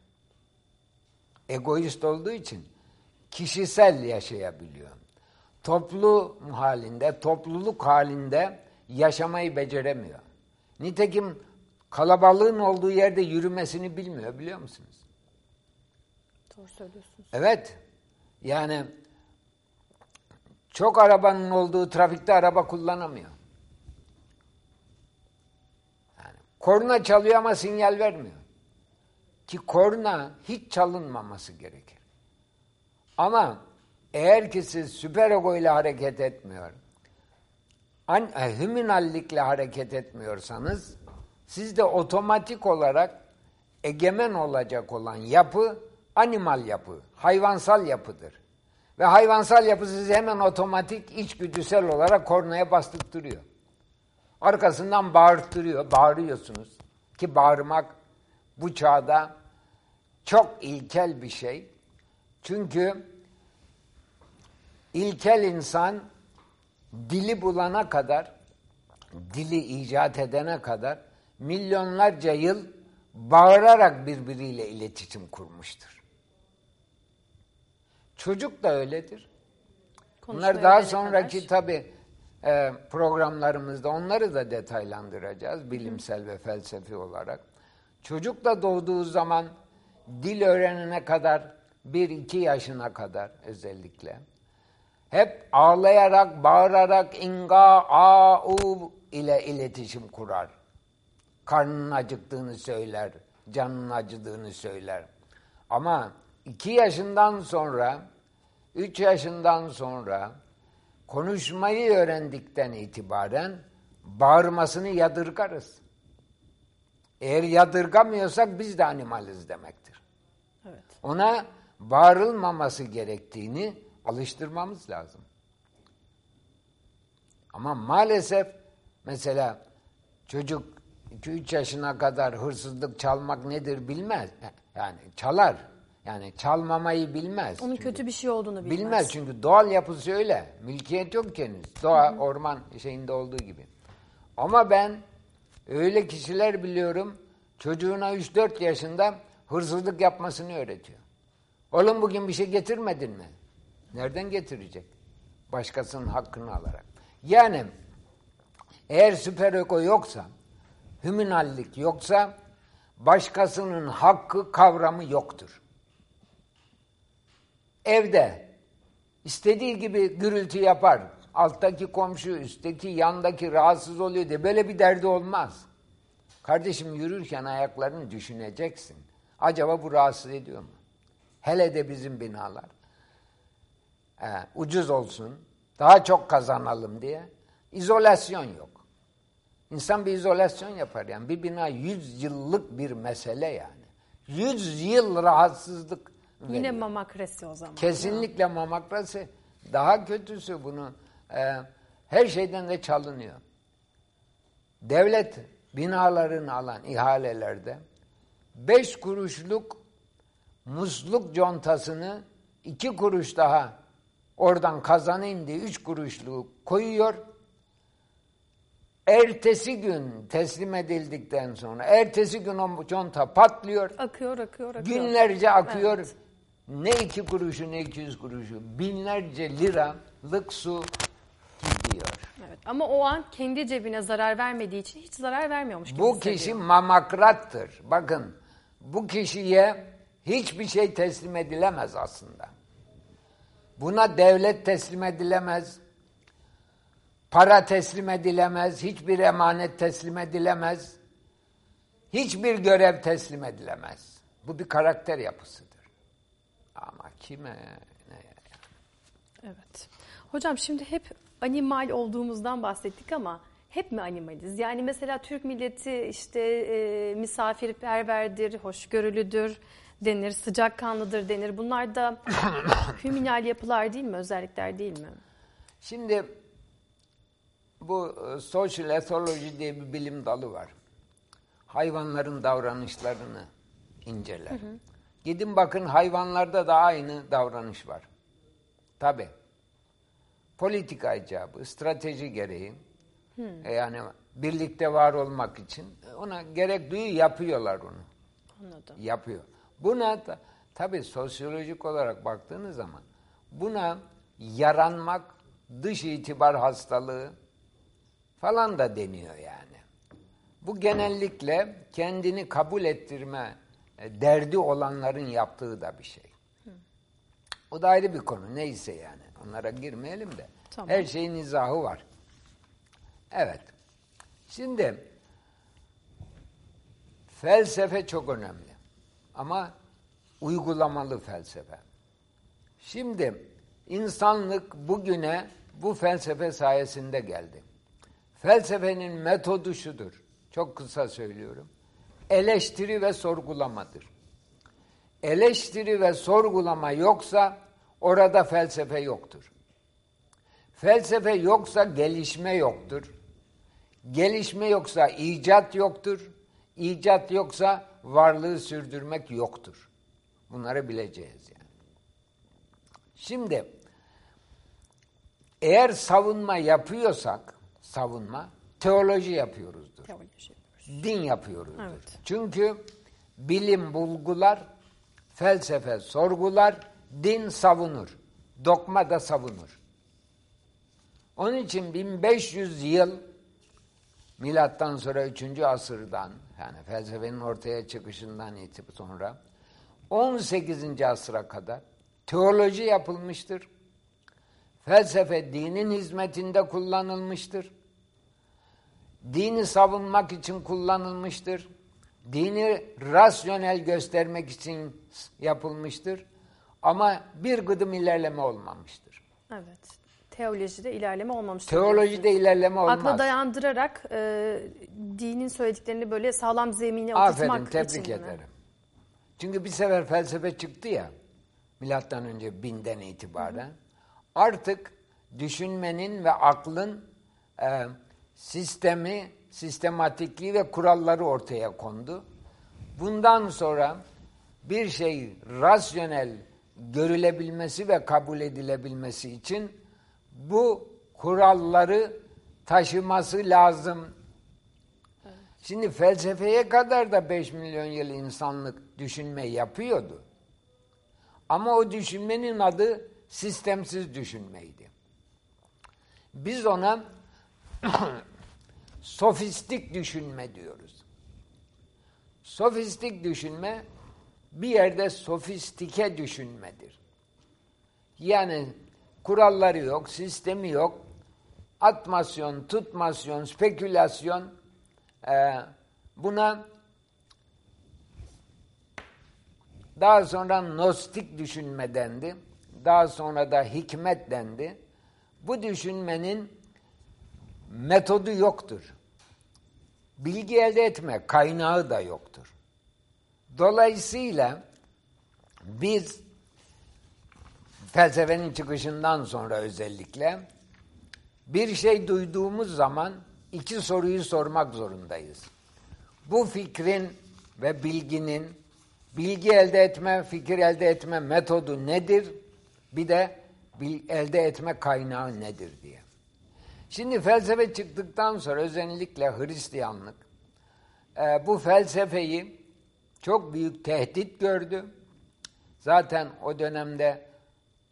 Egoist olduğu için kişisel yaşayabiliyor. Toplum halinde, topluluk halinde yaşamayı beceremiyor. Nitekim kalabalığın olduğu yerde yürümesini bilmiyor biliyor musunuz? Doğru söylüyorsunuz. Evet. Yani çok arabanın olduğu trafikte araba kullanamıyor. Yani korna çalıyor ama sinyal vermiyor. Ki korna hiç çalınmaması gerekir. Ama eğer ki siz süper ego ile hareket etmiyor, an, e, hüminallikle hareket etmiyorsanız, siz de otomatik olarak egemen olacak olan yapı animal yapı, hayvansal yapıdır. Ve hayvansal yapı sizi hemen otomatik içgüdüsel olarak kornaya bastırtırıyor. Arkasından bağırtırıyor, bağırıyorsunuz. Ki bağırmak bu çağda çok ilkel bir şey. Çünkü ilkel insan dili bulana kadar, dili icat edene kadar milyonlarca yıl bağırarak birbiriyle iletişim kurmuştur. Çocuk da öyledir. Bunlar Konuşmaya daha öğrenene sonraki tabi programlarımızda onları da detaylandıracağız bilimsel ve felsefi olarak. Çocuk da doğduğu zaman dil öğrenene kadar bir iki yaşına kadar özellikle hep ağlayarak, bağırarak inga, a, u ile iletişim kurar. Karnının acıktığını söyler, canının acıdığını söyler. Ama iki yaşından sonra, üç yaşından sonra konuşmayı öğrendikten itibaren bağırmasını yadırgarız. Eğer yadırgamıyorsak biz de animaliz demektir. Evet. Ona bağırılmaması gerektiğini alıştırmamız lazım. Ama maalesef mesela çocuk 2-3 yaşına kadar hırsızlık çalmak nedir bilmez. Yani çalar. Yani çalmamayı bilmez. Onun Çünkü- kötü bir şey olduğunu bilmez. Bilmez çünkü doğal yapısı öyle. Mülkiyet yok henüz. Doğa, orman şeyinde olduğu gibi. Ama ben öyle kişiler biliyorum çocuğuna 3-4 yaşında hırsızlık yapmasını öğretiyor. Oğlum bugün bir şey getirmedin mi? Nereden getirecek? Başkasının hakkını alarak. Yani eğer süper ego yoksa, hüminallik yoksa başkasının hakkı kavramı yoktur. Evde istediği gibi gürültü yapar. Alttaki komşu, üstteki, yandaki rahatsız oluyor diye böyle bir derdi olmaz. Kardeşim yürürken ayaklarını düşüneceksin. Acaba bu rahatsız ediyor mu? Hele de bizim binalar. Ee, ucuz olsun, daha çok kazanalım diye. İzolasyon yok. İnsan bir izolasyon yapar yani. Bir bina yüz yıllık bir mesele yani. Yüz yıl rahatsızlık Yine veriyor. mamakresi o zaman. Kesinlikle mamakrasi. Daha kötüsü bunu e, her şeyden de çalınıyor. Devlet binalarını alan ihalelerde beş kuruşluk musluk contasını iki kuruş daha oradan kazanayım diye üç kuruşluğu koyuyor. Ertesi gün teslim edildikten sonra ertesi gün o conta patlıyor. Akıyor, akıyor, akıyor. Günlerce akıyor. Evet. Ne iki kuruşu ne iki yüz kuruşu. Binlerce liralık su gidiyor. Evet. Ama o an kendi cebine zarar vermediği için hiç zarar vermiyormuş gibi Bu hissediyor. kişi mamakrattır. Bakın bu kişiye hiçbir şey teslim edilemez aslında. Buna devlet teslim edilemez, para teslim edilemez, hiçbir emanet teslim edilemez, hiçbir görev teslim edilemez. Bu bir karakter yapısıdır. Ama kime ne Evet. Hocam şimdi hep animal olduğumuzdan bahsettik ama hep mi animaliz? Yani mesela Türk milleti işte e, misafirperverdir, hoşgörülüdür denir, sıcakkanlıdır denir. Bunlar da hüminal yapılar değil mi, özellikler değil mi? Şimdi bu e, social ethology diye bir bilim dalı var. Hayvanların davranışlarını inceler. Hı hı. Gidin bakın hayvanlarda da aynı davranış var. Tabi. Politika icabı, strateji gereği hmm. yani birlikte var olmak için ona gerek duyu yapıyorlar onu. Anladım. Yapıyor. Buna da tabi sosyolojik olarak baktığınız zaman buna yaranmak, dış itibar hastalığı falan da deniyor yani. Bu genellikle kendini kabul ettirme e, derdi olanların yaptığı da bir şey. O da ayrı bir konu. Neyse yani. Onlara girmeyelim de. Tamam. Her şeyin izahı var. Evet. Şimdi felsefe çok önemli. Ama uygulamalı felsefe. Şimdi insanlık bugüne bu felsefe sayesinde geldi. Felsefenin metodu şudur. Çok kısa söylüyorum. Eleştiri ve sorgulamadır. Eleştiri ve sorgulama yoksa orada felsefe yoktur. Felsefe yoksa gelişme yoktur. Gelişme yoksa icat yoktur. İcat yoksa varlığı sürdürmek yoktur. Bunları bileceğiz yani. Şimdi eğer savunma yapıyorsak savunma teoloji yapıyoruzdur. Teoloji Din yapıyoruzdur. Evet. Çünkü bilim bulgular, felsefe sorgular, din savunur. Dokma da savunur. Onun için 1500 yıl milattan sonra 3. asırdan yani felsefenin ortaya çıkışından itibaren sonra 18. asıra kadar teoloji yapılmıştır. Felsefe dinin hizmetinde kullanılmıştır. Dini savunmak için kullanılmıştır. Dini rasyonel göstermek için yapılmıştır. Ama bir gıdım ilerleme olmamıştır. Evet. Teolojide ilerleme olmamıştır. Teolojide ilerleme olmaz. Akla dayandırarak e, dinin söylediklerini böyle sağlam zemine oturtmak Aferin, tebrik için ederim. Mi? Çünkü bir sefer felsefe çıktı ya, milattan önce binden itibaren. Hı hı. Artık düşünmenin ve aklın e, sistemi, sistematikliği ve kuralları ortaya kondu. Bundan sonra bir şey rasyonel görülebilmesi ve kabul edilebilmesi için bu kuralları taşıması lazım. Şimdi felsefeye kadar da 5 milyon yıl insanlık düşünme yapıyordu. Ama o düşünmenin adı sistemsiz düşünmeydi. Biz ona sofistik düşünme diyoruz. Sofistik düşünme bir yerde sofistike düşünmedir. Yani kuralları yok, sistemi yok, atmasyon, tutmasyon, spekülasyon e, buna daha sonra nostik düşünme dendi. Daha sonra da hikmet dendi. Bu düşünmenin metodu yoktur. Bilgi elde etme kaynağı da yoktur. Dolayısıyla biz felsefenin çıkışından sonra özellikle bir şey duyduğumuz zaman iki soruyu sormak zorundayız. Bu fikrin ve bilginin bilgi elde etme, fikir elde etme metodu nedir? Bir de elde etme kaynağı nedir diye. Şimdi felsefe çıktıktan sonra özellikle Hristiyanlık e, bu felsefeyi çok büyük tehdit gördü. Zaten o dönemde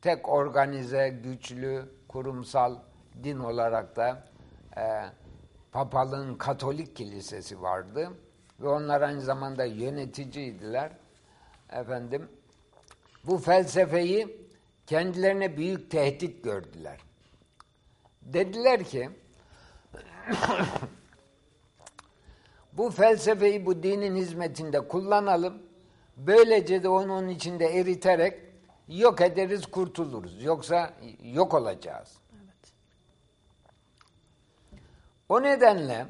tek organize, güçlü, kurumsal din olarak da e, papalığın Katolik kilisesi vardı. ve onlar aynı zamanda yöneticiydiler. Efendim bu felsefeyi kendilerine büyük tehdit gördüler. Dediler ki bu felsefeyi bu dinin hizmetinde kullanalım. Böylece de onu onun içinde eriterek yok ederiz, kurtuluruz. Yoksa yok olacağız. Evet. O nedenle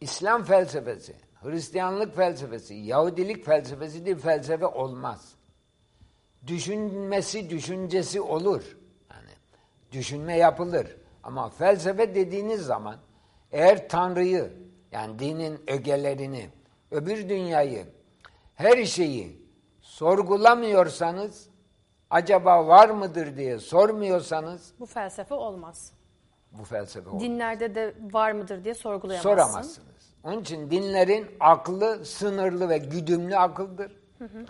İslam felsefesi, Hristiyanlık felsefesi, Yahudilik felsefesi değil felsefe olmaz. Düşünmesi, düşüncesi olur. Yani düşünme yapılır. Ama felsefe dediğiniz zaman eğer Tanrı'yı yani dinin ögelerini, öbür dünyayı, her şeyi sorgulamıyorsanız, acaba var mıdır diye sormuyorsanız bu felsefe olmaz. Bu felsefe olmaz. Dinlerde de var mıdır diye sorgulayamazsın. Soramazsınız. Onun için dinlerin aklı sınırlı ve güdümlü akıldır. Hı hı.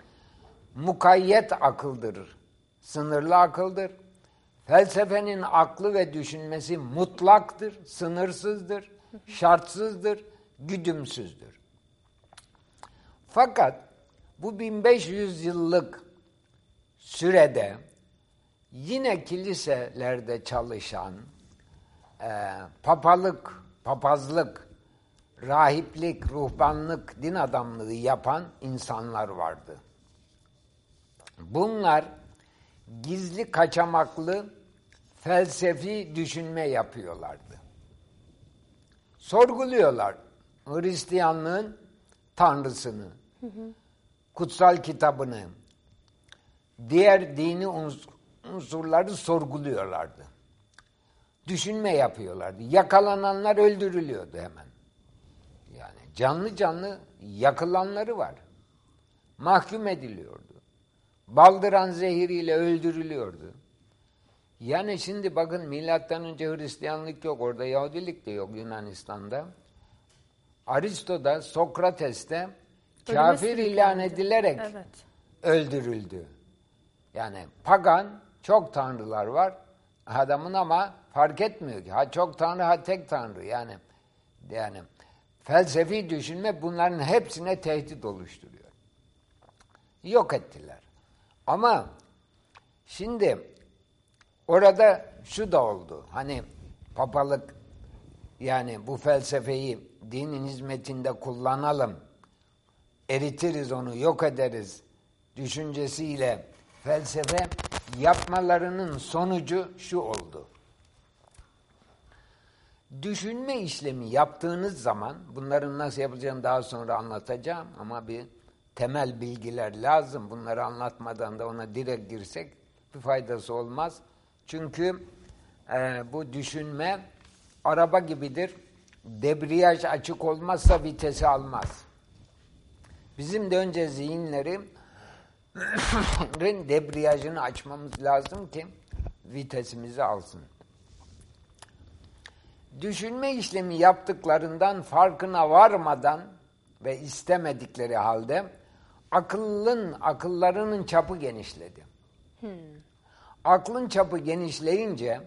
Mukayyet akıldır. Sınırlı akıldır. Felsefenin aklı ve düşünmesi mutlaktır, sınırsızdır, şartsızdır, güdümsüzdür. Fakat bu 1500 yıllık sürede yine kiliselerde çalışan e, papalık, papazlık, rahiplik, ruhbanlık, din adamlığı yapan insanlar vardı. Bunlar gizli kaçamaklı felsefi düşünme yapıyorlardı. Sorguluyorlar Hristiyanlığın tanrısını, hı hı. kutsal kitabını, diğer dini unsurları sorguluyorlardı. Düşünme yapıyorlardı. Yakalananlar öldürülüyordu hemen. Yani canlı canlı yakılanları var. Mahkum ediliyordu. Baldıran zehiriyle öldürülüyordu. Yani şimdi bakın milattan önce Hristiyanlık yok, orada Yahudilik de yok Yunanistan'da. Aristo'da, Sokrates'te kafir ilan edilerek evet. öldürüldü. Yani pagan, çok tanrılar var adamın ama fark etmiyor ki. Ha çok tanrı, ha tek tanrı. Yani yani felsefi düşünme bunların hepsine tehdit oluşturuyor. Yok ettiler. Ama şimdi orada şu da oldu. Hani papalık yani bu felsefeyi dinin hizmetinde kullanalım, eritiriz onu, yok ederiz düşüncesiyle felsefe yapmalarının sonucu şu oldu. Düşünme işlemi yaptığınız zaman, bunların nasıl yapılacağını daha sonra anlatacağım ama bir temel bilgiler lazım. Bunları anlatmadan da ona direkt girsek bir faydası olmaz. Çünkü e, bu düşünme araba gibidir. Debriyaj açık olmazsa vitesi almaz. Bizim de önce zihinleri debriyajını açmamız lazım ki vitesimizi alsın. Düşünme işlemi yaptıklarından farkına varmadan ve istemedikleri halde akıllın akıllarının çapı genişledi. Hmm. Aklın çapı genişleyince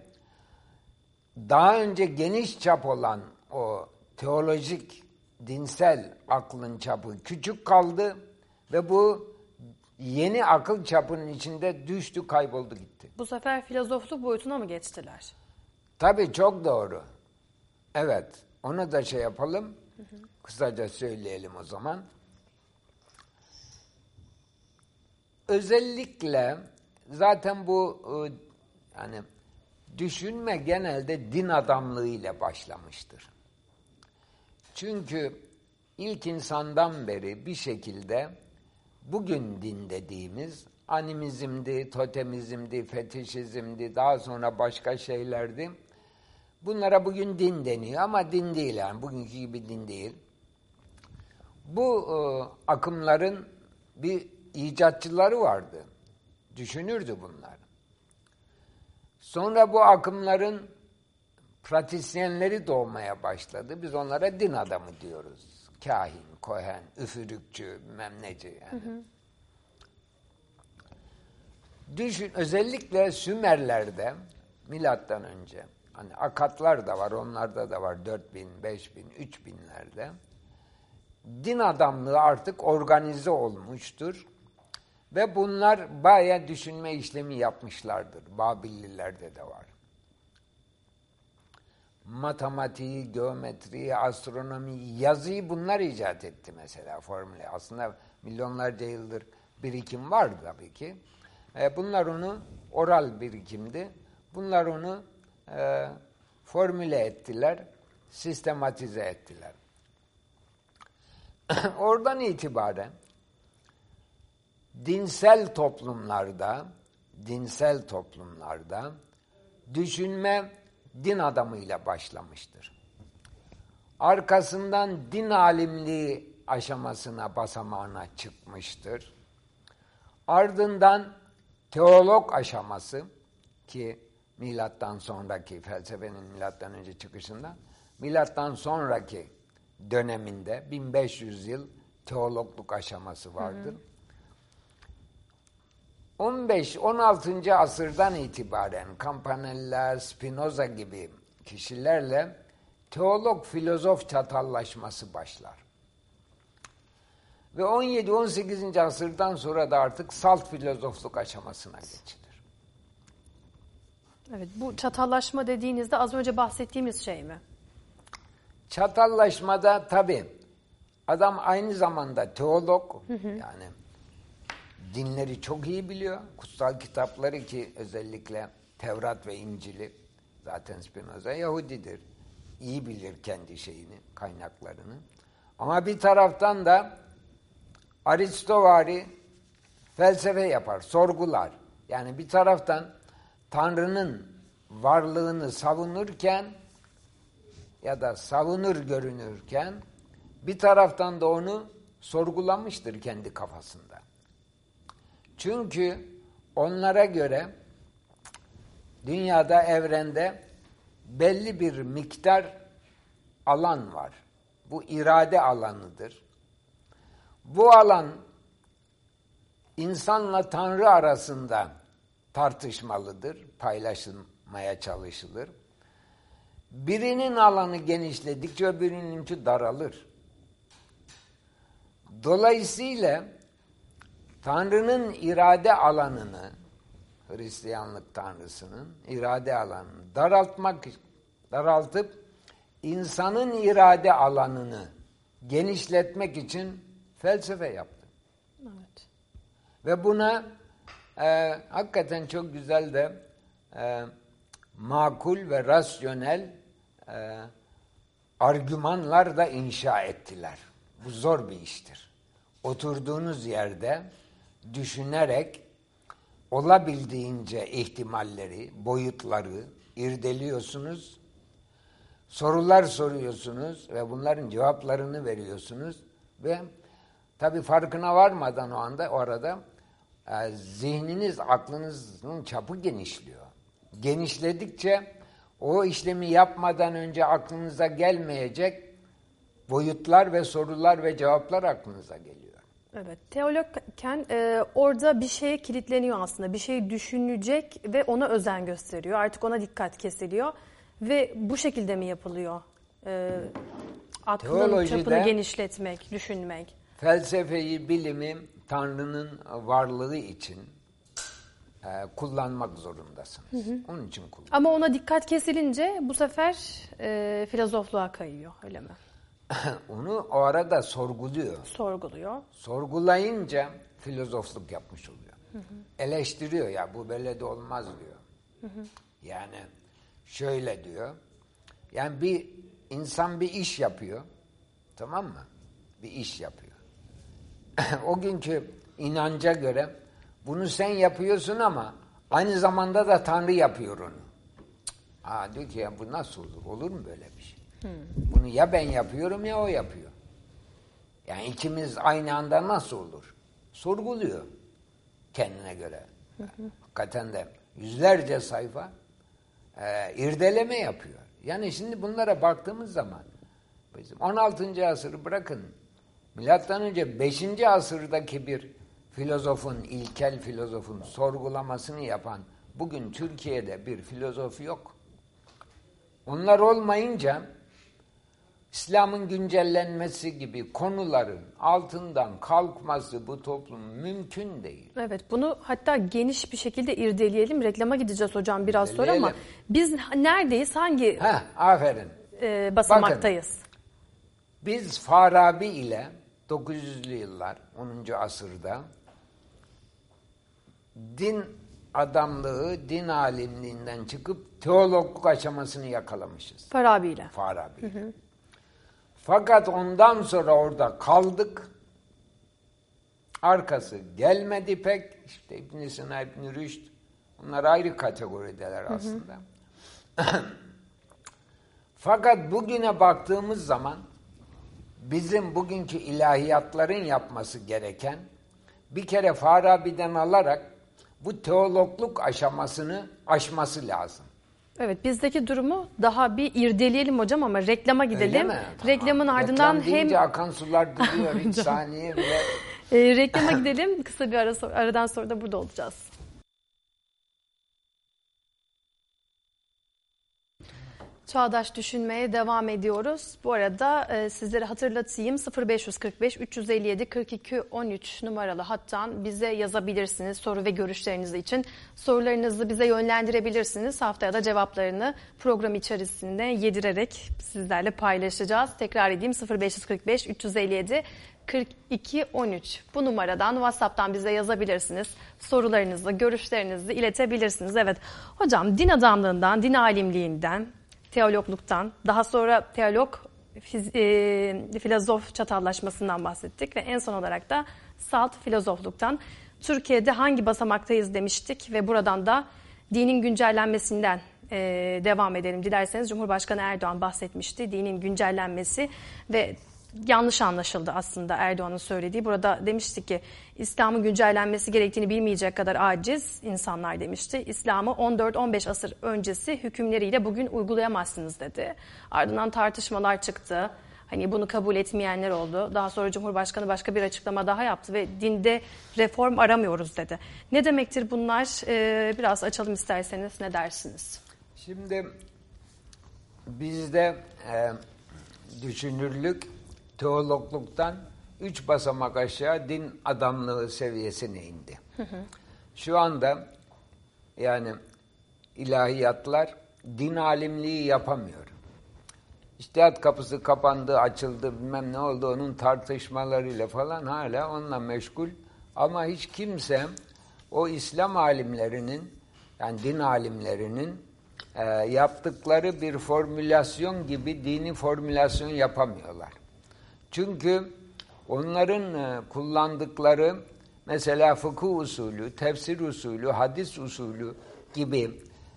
daha önce geniş çap olan o teolojik, dinsel aklın çapı küçük kaldı ve bu yeni akıl çapının içinde düştü, kayboldu gitti. Bu sefer filozofluk boyutuna mı geçtiler? Tabii çok doğru. Evet, onu da şey yapalım. Hı hı. Kısaca söyleyelim o zaman. Özellikle zaten bu e, yani düşünme genelde din adamlığı ile başlamıştır. Çünkü ilk insandan beri bir şekilde bugün din dediğimiz animizmdi, totemizmdi, fetişizmdi, daha sonra başka şeylerdi. Bunlara bugün din deniyor ama din değil yani bugünkü gibi din değil. Bu e, akımların bir icatçıları vardı. Düşünürdü bunlar. Sonra bu akımların pratisyenleri doğmaya başladı. Biz onlara din adamı diyoruz kahin, kohen, üfürükçü, memneci yani. Hı hı. Düşün özellikle Sümerlerde milattan önce hani akatlar da var onlarda da var 4000, 5000, 3000'lerde din adamlığı artık organize olmuştur. Ve bunlar baya düşünme işlemi yapmışlardır. Babillilerde de var. Matematiği, geometriyi, astronomiyi, yazıyı bunlar icat etti mesela formüle. Aslında milyonlarca yıldır birikim var tabii ki. E, bunlar onu oral birikimdi. Bunlar onu e, formüle ettiler, sistematize ettiler. Oradan itibaren dinsel toplumlarda dinsel toplumlarda düşünme din adamıyla başlamıştır. Arkasından din alimliği aşamasına basamağına çıkmıştır. Ardından teolog aşaması ki milattan sonraki felsefenin milattan önce çıkışında milattan sonraki döneminde 1500 yıl teologluk aşaması vardır. 15-16. asırdan itibaren Campanella, Spinoza gibi kişilerle teolog filozof çatallaşması başlar. Ve 17-18. asırdan sonra da artık salt filozofluk aşamasına geçilir. Evet, bu çatallaşma dediğinizde az önce bahsettiğimiz şey mi? Çatallaşmada tabii adam aynı zamanda teolog hı hı. yani dinleri çok iyi biliyor. Kutsal kitapları ki özellikle Tevrat ve İncil'i zaten Spinoza Yahudidir. İyi bilir kendi şeyini, kaynaklarını. Ama bir taraftan da Aristovari felsefe yapar, sorgular. Yani bir taraftan Tanrı'nın varlığını savunurken ya da savunur görünürken bir taraftan da onu sorgulamıştır kendi kafasında. Çünkü onlara göre dünyada, evrende belli bir miktar alan var. Bu irade alanıdır. Bu alan insanla Tanrı arasında tartışmalıdır, paylaşılmaya çalışılır. Birinin alanı genişledikçe öbürününki daralır. Dolayısıyla Tanrı'nın irade alanını, Hristiyanlık Tanrısı'nın irade alanını daraltmak, daraltıp insanın irade alanını genişletmek için felsefe yaptı. Evet. Ve buna e, hakikaten çok güzel de e, makul ve rasyonel e, argümanlar da inşa ettiler. Bu zor bir iştir. Oturduğunuz yerde düşünerek olabildiğince ihtimalleri, boyutları irdeliyorsunuz, sorular soruyorsunuz ve bunların cevaplarını veriyorsunuz ve tabi farkına varmadan o anda orada e, zihniniz, aklınızın çapı genişliyor. Genişledikçe o işlemi yapmadan önce aklınıza gelmeyecek boyutlar ve sorular ve cevaplar aklınıza geliyor. Evet, teologken e, orada bir şeye kilitleniyor aslında. Bir şeyi düşünecek ve ona özen gösteriyor. Artık ona dikkat kesiliyor. Ve bu şekilde mi yapılıyor? E, aklın Teolojide, çapını genişletmek, düşünmek. Felsefeyi, bilimi Tanrı'nın varlığı için e, kullanmak zorundasınız. Hı hı. Onun için kullan. Ama ona dikkat kesilince bu sefer e, filozofluğa kayıyor, öyle mi? onu o arada sorguluyor. Sorguluyor. Sorgulayınca filozofluk yapmış oluyor. Hı hı. Eleştiriyor ya bu böyle de olmaz diyor. Hı hı. Yani şöyle diyor. Yani bir insan bir iş yapıyor. Tamam mı? Bir iş yapıyor. o günkü inanca göre bunu sen yapıyorsun ama aynı zamanda da Tanrı yapıyor onu. Ha diyor ki ya bu nasıl olur? Olur mu böyle? Hmm. Bunu ya ben yapıyorum ya o yapıyor. Yani ikimiz aynı anda nasıl olur? Sorguluyor kendine göre. Hı Hakikaten de yüzlerce sayfa e, irdeleme yapıyor. Yani şimdi bunlara baktığımız zaman bizim 16. asırı bırakın milattan önce 5. asırdaki bir filozofun, ilkel filozofun sorgulamasını yapan bugün Türkiye'de bir filozof yok. Onlar olmayınca İslam'ın güncellenmesi gibi konuların altından kalkması bu toplum mümkün değil. Evet bunu hatta geniş bir şekilde irdeleyelim. Reklama gideceğiz hocam biraz sonra ama biz neredeyiz? Hangi Heh, aferin. e, basamaktayız? Biz Farabi ile 900'lü yıllar 10. asırda din adamlığı, din alimliğinden çıkıp teologluk aşamasını yakalamışız. Farabi ile. Farabi. Fakat ondan sonra orada kaldık. Arkası gelmedi pek. İşte İbn Sina, İbn Rüşd bunlar ayrı kategorideler aslında. Fakat bugüne baktığımız zaman bizim bugünkü ilahiyatların yapması gereken bir kere Farabi'den alarak bu teologluk aşamasını aşması lazım. Evet bizdeki durumu daha bir irdeleyelim hocam ama reklama gidelim. Reklamın Tamam. ardından Reklam hem akan sular duruyor hiç saniye bile. e, reklama gidelim. Kısa bir ara, aradan sonra da burada olacağız. Çağdaş düşünmeye devam ediyoruz. Bu arada e, sizlere hatırlatayım 0545 357 42 13 numaralı hattan bize yazabilirsiniz soru ve görüşleriniz için. Sorularınızı bize yönlendirebilirsiniz. Haftaya da cevaplarını program içerisinde yedirerek sizlerle paylaşacağız. Tekrar edeyim 0545 357 42 13 bu numaradan WhatsApp'tan bize yazabilirsiniz. Sorularınızı, görüşlerinizi iletebilirsiniz. Evet hocam din adamlığından, din alimliğinden, teologluktan, daha sonra teolog, fiz, e, filozof çatallaşmasından bahsettik ve en son olarak da salt filozofluktan. Türkiye'de hangi basamaktayız demiştik ve buradan da dinin güncellenmesinden e, devam edelim. Dilerseniz Cumhurbaşkanı Erdoğan bahsetmişti. Dinin güncellenmesi ve yanlış anlaşıldı aslında Erdoğan'ın söylediği. Burada demişti ki İslam'ın güncellenmesi gerektiğini bilmeyecek kadar aciz insanlar demişti. İslam'ı 14-15 asır öncesi hükümleriyle bugün uygulayamazsınız dedi. Ardından tartışmalar çıktı. Hani bunu kabul etmeyenler oldu. Daha sonra Cumhurbaşkanı başka bir açıklama daha yaptı ve dinde reform aramıyoruz dedi. Ne demektir bunlar? Ee, biraz açalım isterseniz. Ne dersiniz? Şimdi bizde e, düşünürlük teologluktan üç basamak aşağı din adamlığı seviyesine indi. Şu anda yani ilahiyatlar din alimliği yapamıyor. İçtihat kapısı kapandı, açıldı, bilmem ne oldu onun tartışmalarıyla falan hala onunla meşgul. Ama hiç kimse o İslam alimlerinin yani din alimlerinin e, yaptıkları bir formülasyon gibi dini formülasyon yapamıyorlar. Çünkü onların e, kullandıkları mesela fıkıh usulü, tefsir usulü, hadis usulü gibi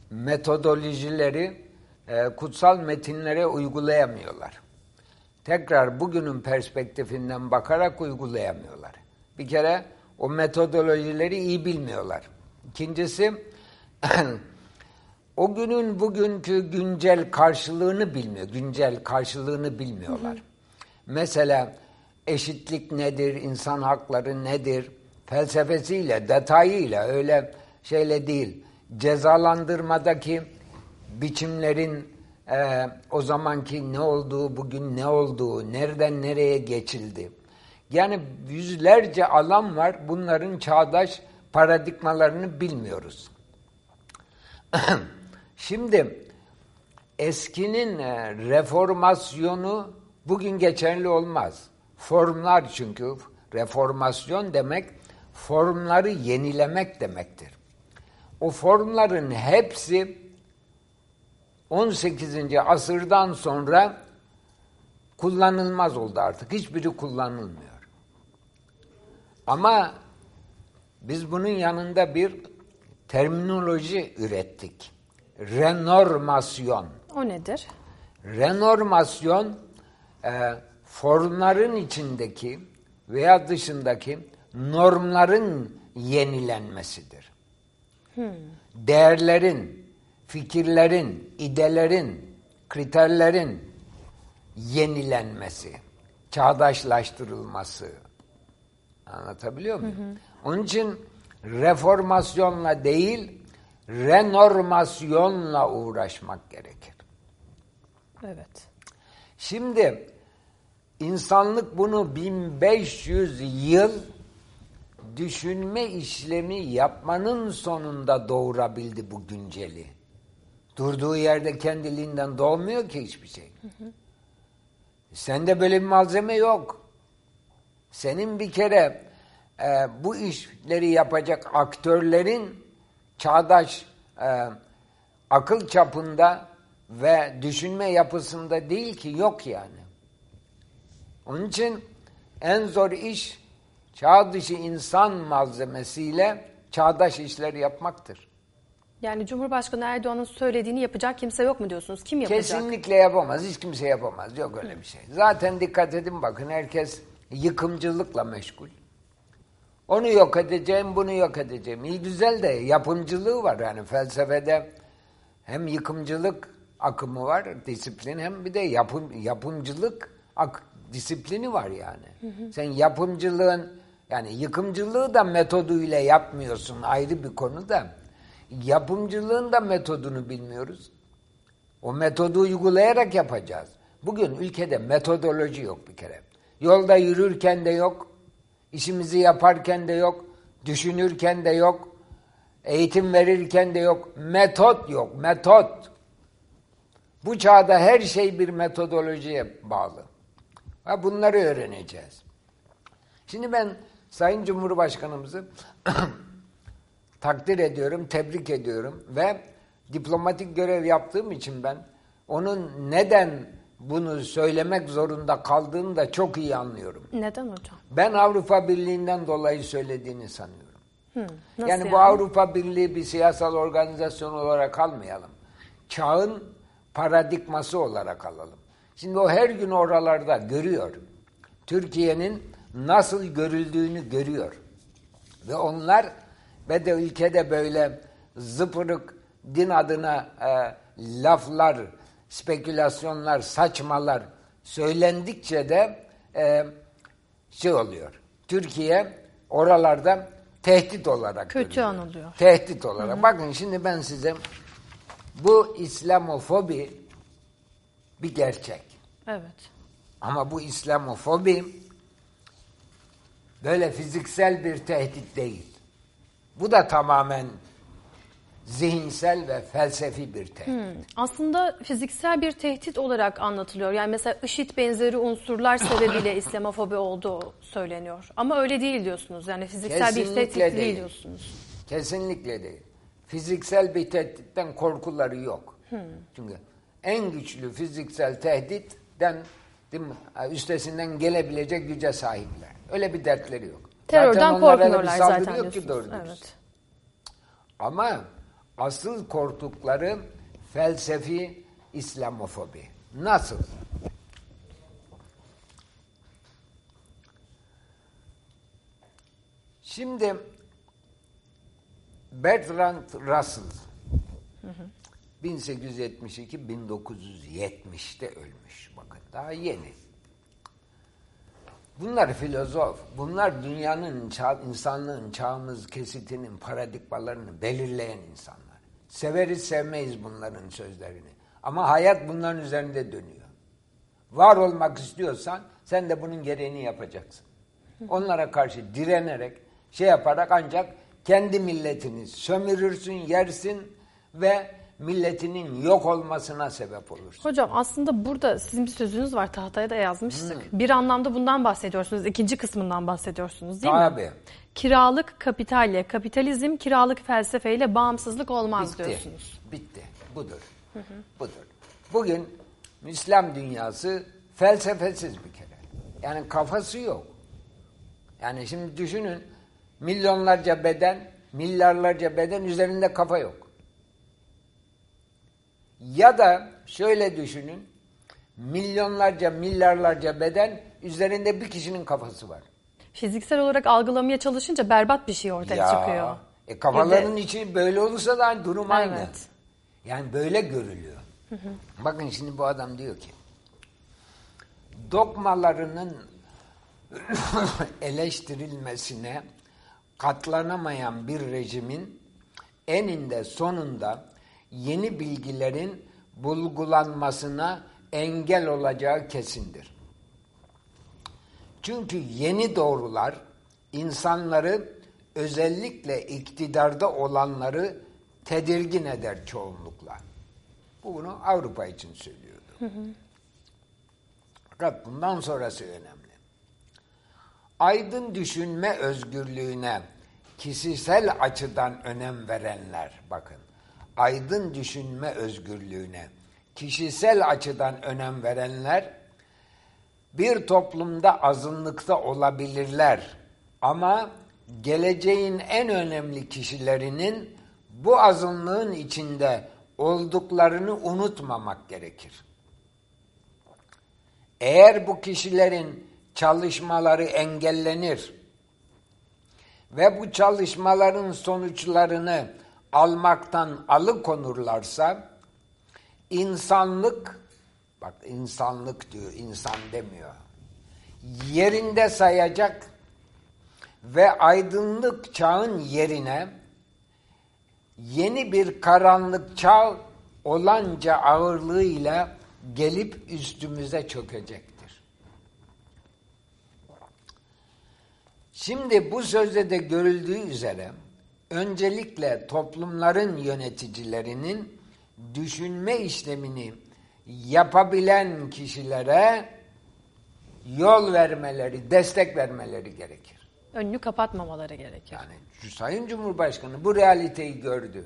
metodolojileri e, kutsal metinlere uygulayamıyorlar. Tekrar bugünün perspektifinden bakarak uygulayamıyorlar. Bir kere o metodolojileri iyi bilmiyorlar. İkincisi o günün bugünkü güncel karşılığını bilmiyor. Güncel karşılığını bilmiyorlar. Hı hı. Mesela eşitlik nedir, insan hakları nedir, felsefesiyle, detayıyla öyle şeyle değil. Cezalandırmadaki biçimlerin e, o zamanki ne olduğu, bugün ne olduğu, nereden nereye geçildi. Yani yüzlerce alan var, bunların çağdaş paradigmalarını bilmiyoruz. Şimdi eskinin reformasyonu bugün geçerli olmaz. Formlar çünkü reformasyon demek formları yenilemek demektir. O formların hepsi 18. asırdan sonra kullanılmaz oldu artık. Hiçbiri kullanılmıyor. Ama biz bunun yanında bir terminoloji ürettik. Renormasyon. O nedir? Renormasyon e, formların içindeki veya dışındaki normların yenilenmesidir. Hmm. Değerlerin, fikirlerin, idelerin, kriterlerin yenilenmesi, çağdaşlaştırılması. Anlatabiliyor muyum? Hı hı. Onun için reformasyonla değil, renormasyonla uğraşmak gerekir. Evet. Şimdi insanlık bunu 1500 yıl düşünme işlemi yapmanın sonunda doğurabildi bu günceli. Durduğu yerde kendiliğinden doğmuyor ki hiçbir şey. Hı hı. Sende böyle bir malzeme yok. Senin bir kere e, bu işleri yapacak aktörlerin çağdaş e, akıl çapında ve düşünme yapısında değil ki yok yani. Onun için en zor iş çağ dışı insan malzemesiyle çağdaş işleri yapmaktır. Yani Cumhurbaşkanı Erdoğan'ın söylediğini yapacak kimse yok mu diyorsunuz? Kim yapacak? Kesinlikle yapamaz. Hiç kimse yapamaz. Yok öyle bir şey. Zaten dikkat edin bakın herkes yıkımcılıkla meşgul. Onu yok edeceğim, bunu yok edeceğim. İyi güzel de yapımcılığı var yani felsefede hem yıkımcılık akımı var, disiplin hem bir de yapım, yapımcılık ak, disiplini var yani. Sen yapımcılığın yani yıkımcılığı da metoduyla yapmıyorsun ayrı bir konu da yapımcılığın da metodunu bilmiyoruz. O metodu uygulayarak yapacağız. Bugün ülkede metodoloji yok bir kere. Yolda yürürken de yok, işimizi yaparken de yok, düşünürken de yok, eğitim verirken de yok. Metot yok, metot. Bu çağda her şey bir metodolojiye bağlı. Ve bunları öğreneceğiz. Şimdi ben Sayın Cumhurbaşkanımızı takdir ediyorum, tebrik ediyorum ve diplomatik görev yaptığım için ben onun neden bunu söylemek zorunda kaldığını da çok iyi anlıyorum. Neden hocam? Ben Avrupa Birliği'nden dolayı söylediğini sanıyorum. Hmm, yani, yani bu Avrupa Birliği bir siyasal organizasyon olarak almayalım. Çağın paradigması olarak alalım. Şimdi o her gün oralarda görüyor. Türkiye'nin nasıl görüldüğünü görüyor. Ve onlar ve de ülkede böyle zıpırık din adına e, laflar, spekülasyonlar, saçmalar söylendikçe de e, şey oluyor. Türkiye oralarda tehdit olarak kötü görülüyor. anılıyor. Tehdit olarak. Hı hı. Bakın şimdi ben size bu İslamofobi bir gerçek. Evet. Ama bu İslamofobi böyle fiziksel bir tehdit değil. Bu da tamamen zihinsel ve felsefi bir tehdit. Hmm. Aslında fiziksel bir tehdit olarak anlatılıyor. Yani mesela IŞİD benzeri unsurlar sebebiyle İslamofobi olduğu söyleniyor. Ama öyle değil diyorsunuz. Yani fiziksel Kesinlikle bir tehdit değil. değil diyorsunuz. Kesinlikle değil. Fiziksel bir tehditten korkuları yok. Hmm. Çünkü en güçlü fiziksel değil mi, üstesinden gelebilecek güce sahipler. Öyle bir dertleri yok. Terörden korkmuyorlar zaten yok ki doğru evet. Ama asıl korktukları felsefi İslamofobi. Nasıl? Şimdi Bertrand Russell 1872-1970'te ölmüş. Daha yeni. Bunlar filozof, bunlar dünyanın, çağ, insanlığın, çağımız kesitinin paradigmalarını belirleyen insanlar. Severiz sevmeyiz bunların sözlerini. Ama hayat bunların üzerinde dönüyor. Var olmak istiyorsan sen de bunun gereğini yapacaksın. Onlara karşı direnerek, şey yaparak ancak kendi milletini sömürürsün, yersin ve milletinin yok olmasına sebep olur. Hocam aslında burada sizin bir sözünüz var tahtaya da yazmıştık. Hmm. Bir anlamda bundan bahsediyorsunuz. ikinci kısmından bahsediyorsunuz değil Tabii. mi? Kiralık kapitalle, kapitalizm kiralık felsefeyle bağımsızlık olmaz Bitti. diyorsunuz. Bitti. Budur. Hı hı. Budur. Bugün İslam dünyası felsefesiz bir kere. Yani kafası yok. Yani şimdi düşünün milyonlarca beden, milyarlarca beden üzerinde kafa yok. Ya da şöyle düşünün, milyonlarca, milyarlarca beden üzerinde bir kişinin kafası var. Fiziksel olarak algılamaya çalışınca berbat bir şey ortaya ya, çıkıyor. E kafaların de... içi böyle olursa da durum evet. aynı. Yani böyle görülüyor. Hı hı. Bakın şimdi bu adam diyor ki, dogmalarının eleştirilmesine katlanamayan bir rejimin eninde sonunda yeni bilgilerin bulgulanmasına engel olacağı kesindir. Çünkü yeni doğrular insanları özellikle iktidarda olanları tedirgin eder çoğunlukla. Bunu Avrupa için söylüyordu. Hı hı. Fakat bundan sonrası önemli. Aydın düşünme özgürlüğüne kişisel açıdan önem verenler, bakın, aydın düşünme özgürlüğüne kişisel açıdan önem verenler, bir toplumda azınlıkta olabilirler. Ama geleceğin en önemli kişilerinin bu azınlığın içinde olduklarını unutmamak gerekir. Eğer bu kişilerin çalışmaları engellenir ve bu çalışmaların sonuçlarını almaktan alıkonurlarsa insanlık bak insanlık diyor insan demiyor yerinde sayacak ve aydınlık çağın yerine yeni bir karanlık çağ olanca ağırlığıyla gelip üstümüze çökecektir. Şimdi bu sözde de görüldüğü üzere öncelikle toplumların yöneticilerinin düşünme işlemini yapabilen kişilere yol vermeleri, destek vermeleri gerekir. Önünü kapatmamaları gerekir. Yani Sayın Cumhurbaşkanı bu realiteyi gördü.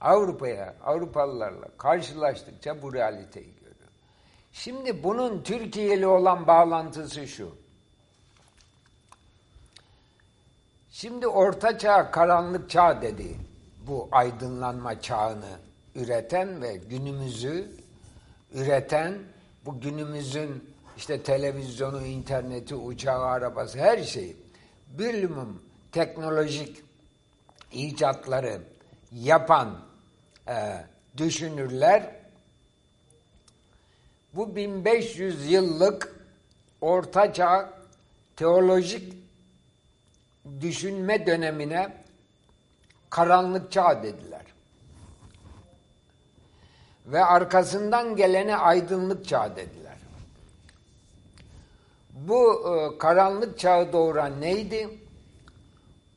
Avrupa'ya, Avrupalılarla karşılaştıkça bu realiteyi görüyor. Şimdi bunun Türkiye ile olan bağlantısı şu. Şimdi orta çağ, karanlık çağ dedi. Bu aydınlanma çağını üreten ve günümüzü üreten, bu günümüzün işte televizyonu, interneti, uçağı, arabası her şeyi bilumum teknolojik icatları yapan e, düşünürler bu 1500 yıllık ortaçağ teolojik düşünme dönemine karanlık çağ dediler. Ve arkasından gelene aydınlık çağ dediler. Bu e, karanlık çağı doğuran neydi?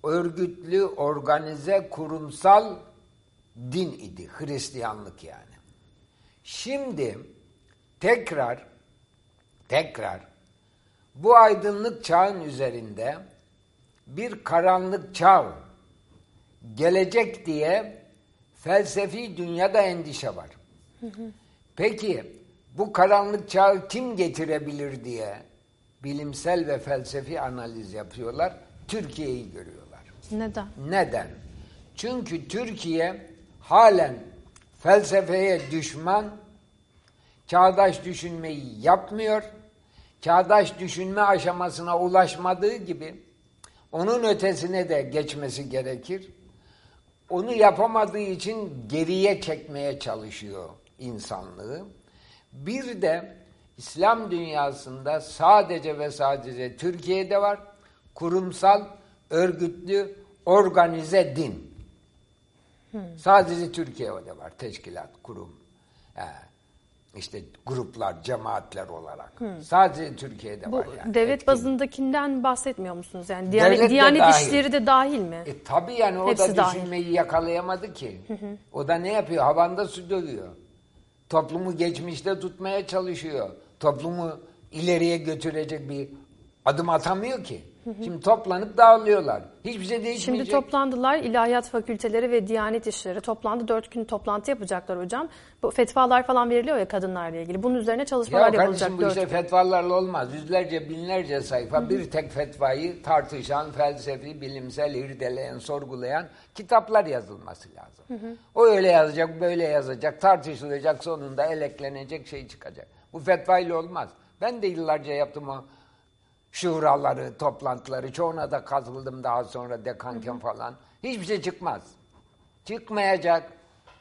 Örgütlü, organize, kurumsal din idi. Hristiyanlık yani. Şimdi tekrar tekrar bu aydınlık çağın üzerinde bir karanlık çağ gelecek diye felsefi dünyada endişe var. Peki bu karanlık çağı kim getirebilir diye bilimsel ve felsefi analiz yapıyorlar. Türkiye'yi görüyorlar. Neden? Neden? Çünkü Türkiye halen felsefeye düşman, çağdaş düşünmeyi yapmıyor, çağdaş düşünme aşamasına ulaşmadığı gibi onun ötesine de geçmesi gerekir. Onu yapamadığı için geriye çekmeye çalışıyor insanlığı. Bir de İslam dünyasında sadece ve sadece Türkiye'de var. Kurumsal, örgütlü, organize din. Hmm. Sadece Türkiye'de var teşkilat, kurum. Ee, işte gruplar, cemaatler olarak. Hmm. Sadece Türkiye'de Bu, var yani. Devlet etkin. bazındakinden bahsetmiyor musunuz? Yani Diyanet, Devlet Diyanet de işleri de dahil mi? E tabii yani o Hepsi da düşünmeyi dahil. yakalayamadı ki. Hı hı. O da ne yapıyor? Havanda su dövüyor. Toplumu geçmişte tutmaya çalışıyor. Toplumu ileriye götürecek bir adım atamıyor ki. Şimdi toplanıp dağılıyorlar. Hiçbir şey değişmeyecek. Şimdi toplandılar ilahiyat fakülteleri ve diyanet işleri toplandı. Dört gün toplantı yapacaklar hocam. Bu fetvalar falan veriliyor ya kadınlarla ilgili. Bunun üzerine çalışmalar ya yapılacak. Ya bu işte fetvalarla olmaz. Yüzlerce binlerce sayfa Hı-hı. bir tek fetvayı tartışan, felsefi, bilimsel, irdeleyen, sorgulayan kitaplar yazılması lazım. Hı-hı. O öyle yazacak, böyle yazacak, tartışılacak, sonunda eleklenecek şey çıkacak. Bu fetvayla olmaz. Ben de yıllarca yaptım o şuraları, toplantıları. Çoğuna da katıldım daha sonra dekanken falan. Hiçbir şey çıkmaz. Çıkmayacak.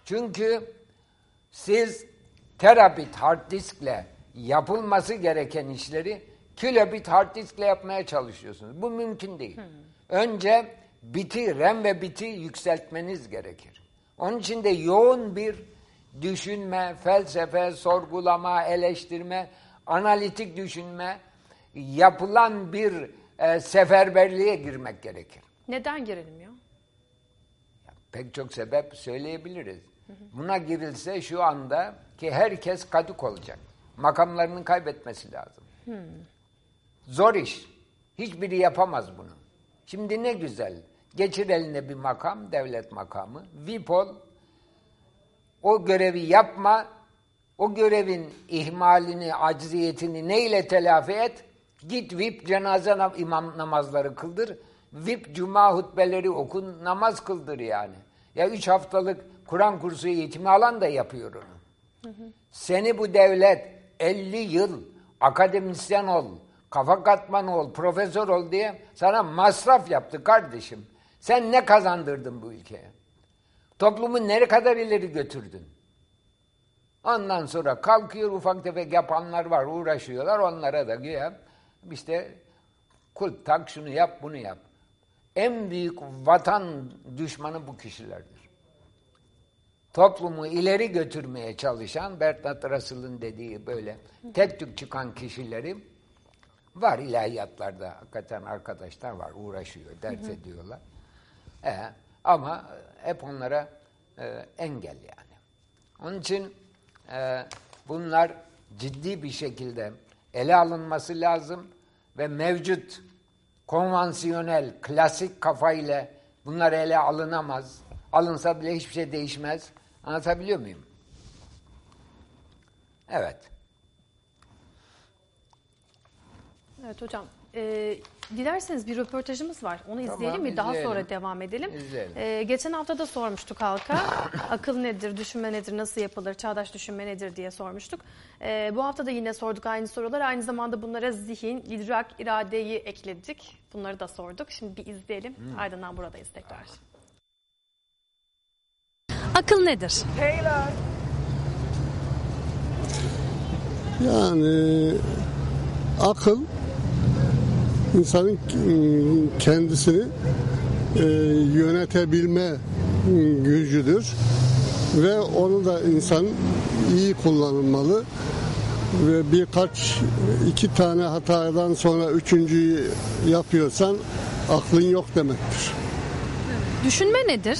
Çünkü siz terabit hard diskle yapılması gereken işleri kilobit hard diskle yapmaya çalışıyorsunuz. Bu mümkün değil. Hı. Önce biti, RAM ve biti yükseltmeniz gerekir. Onun için de yoğun bir düşünme, felsefe, sorgulama, eleştirme, analitik düşünme yapılan bir e, seferberliğe girmek gerekir. Neden girilmiyor? Pek çok sebep söyleyebiliriz. Buna girilse şu anda ki herkes kaduk olacak. Makamlarını kaybetmesi lazım. Zor iş. Hiçbiri yapamaz bunu. Şimdi ne güzel. Geçir eline bir makam, devlet makamı. VIP ol. O görevi yapma. O görevin ihmalini, acziyetini neyle telafi et? Git VIP cenaze nam- imam namazları kıldır. VIP cuma hutbeleri oku, namaz kıldır yani. Ya üç haftalık Kur'an kursu eğitimi alan da yapıyor onu. Seni bu devlet 50 yıl akademisyen ol, kafa katman ol, profesör ol diye sana masraf yaptı kardeşim. Sen ne kazandırdın bu ülkeye? Toplumu nereye kadar ileri götürdün? Ondan sonra kalkıyor ufak tefek yapanlar var, uğraşıyorlar. Onlara da güya işte kul tak şunu yap, bunu yap. En büyük vatan düşmanı bu kişilerdir. Toplumu ileri götürmeye çalışan Bertrand Russell'ın dediği böyle tek tük çıkan kişileri var ilahiyatlarda hakikaten arkadaşlar var uğraşıyor, ders ediyorlar. E, ama hep onlara e, engel yani. Onun için e, bunlar ciddi bir şekilde ele alınması lazım ve mevcut konvansiyonel, klasik kafayla bunlar ele alınamaz. Alınsa bile hiçbir şey değişmez. Anlatabiliyor muyum? Evet. Evet hocam. E, dilerseniz bir röportajımız var. Onu Tamam, izleyelim mi? Daha izleyelim. sonra devam edelim. İzleyelim. E, geçen hafta da sormuştuk halka. Akıl nedir, düşünme nedir, nasıl yapılır, çağdaş düşünme nedir diye sormuştuk. E, bu hafta da yine sorduk aynı sorular. Aynı zamanda bunlara zihin, idrak, iradeyi ekledik. Bunları da sorduk. Şimdi bir izleyelim. Hmm. Ardından buradayız tekrar. Akıl nedir? Yani akıl insanın e, kendisini e, yönetebilme e, gücüdür ve onu da insan iyi kullanılmalı ve birkaç iki tane hatadan sonra üçüncüyü yapıyorsan aklın yok demektir. Düşünme nedir?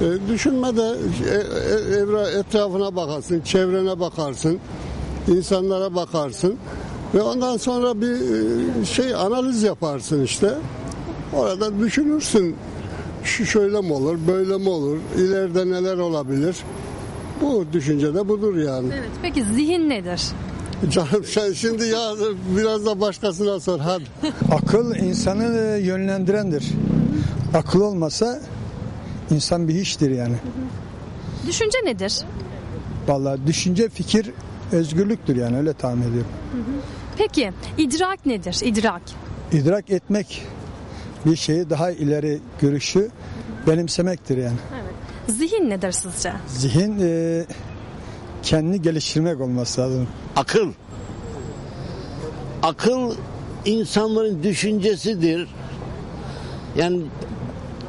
E, düşünme de e, e, evra etrafına bakarsın, çevrene bakarsın, insanlara bakarsın ve ondan sonra bir e, şey analiz yaparsın işte. Orada düşünürsün. Şu şöyle mi olur, böyle mi olur, ileride neler olabilir? Bu düşünce de budur yani. Evet. Peki zihin nedir? Canım sen şimdi ya biraz da başkasına sor hadi. Akıl insanı e, yönlendirendir. Akıl olmasa insan bir hiçtir yani. Düşünce nedir? Vallahi düşünce, fikir özgürlüktür yani öyle tahmin ediyorum. Peki idrak nedir? İdrak. İdrak etmek bir şeyi daha ileri görüşü benimsemektir yani. Zihin nedir sizce? Zihin e, kendini geliştirmek olması lazım. Akıl. Akıl insanların düşüncesidir. Yani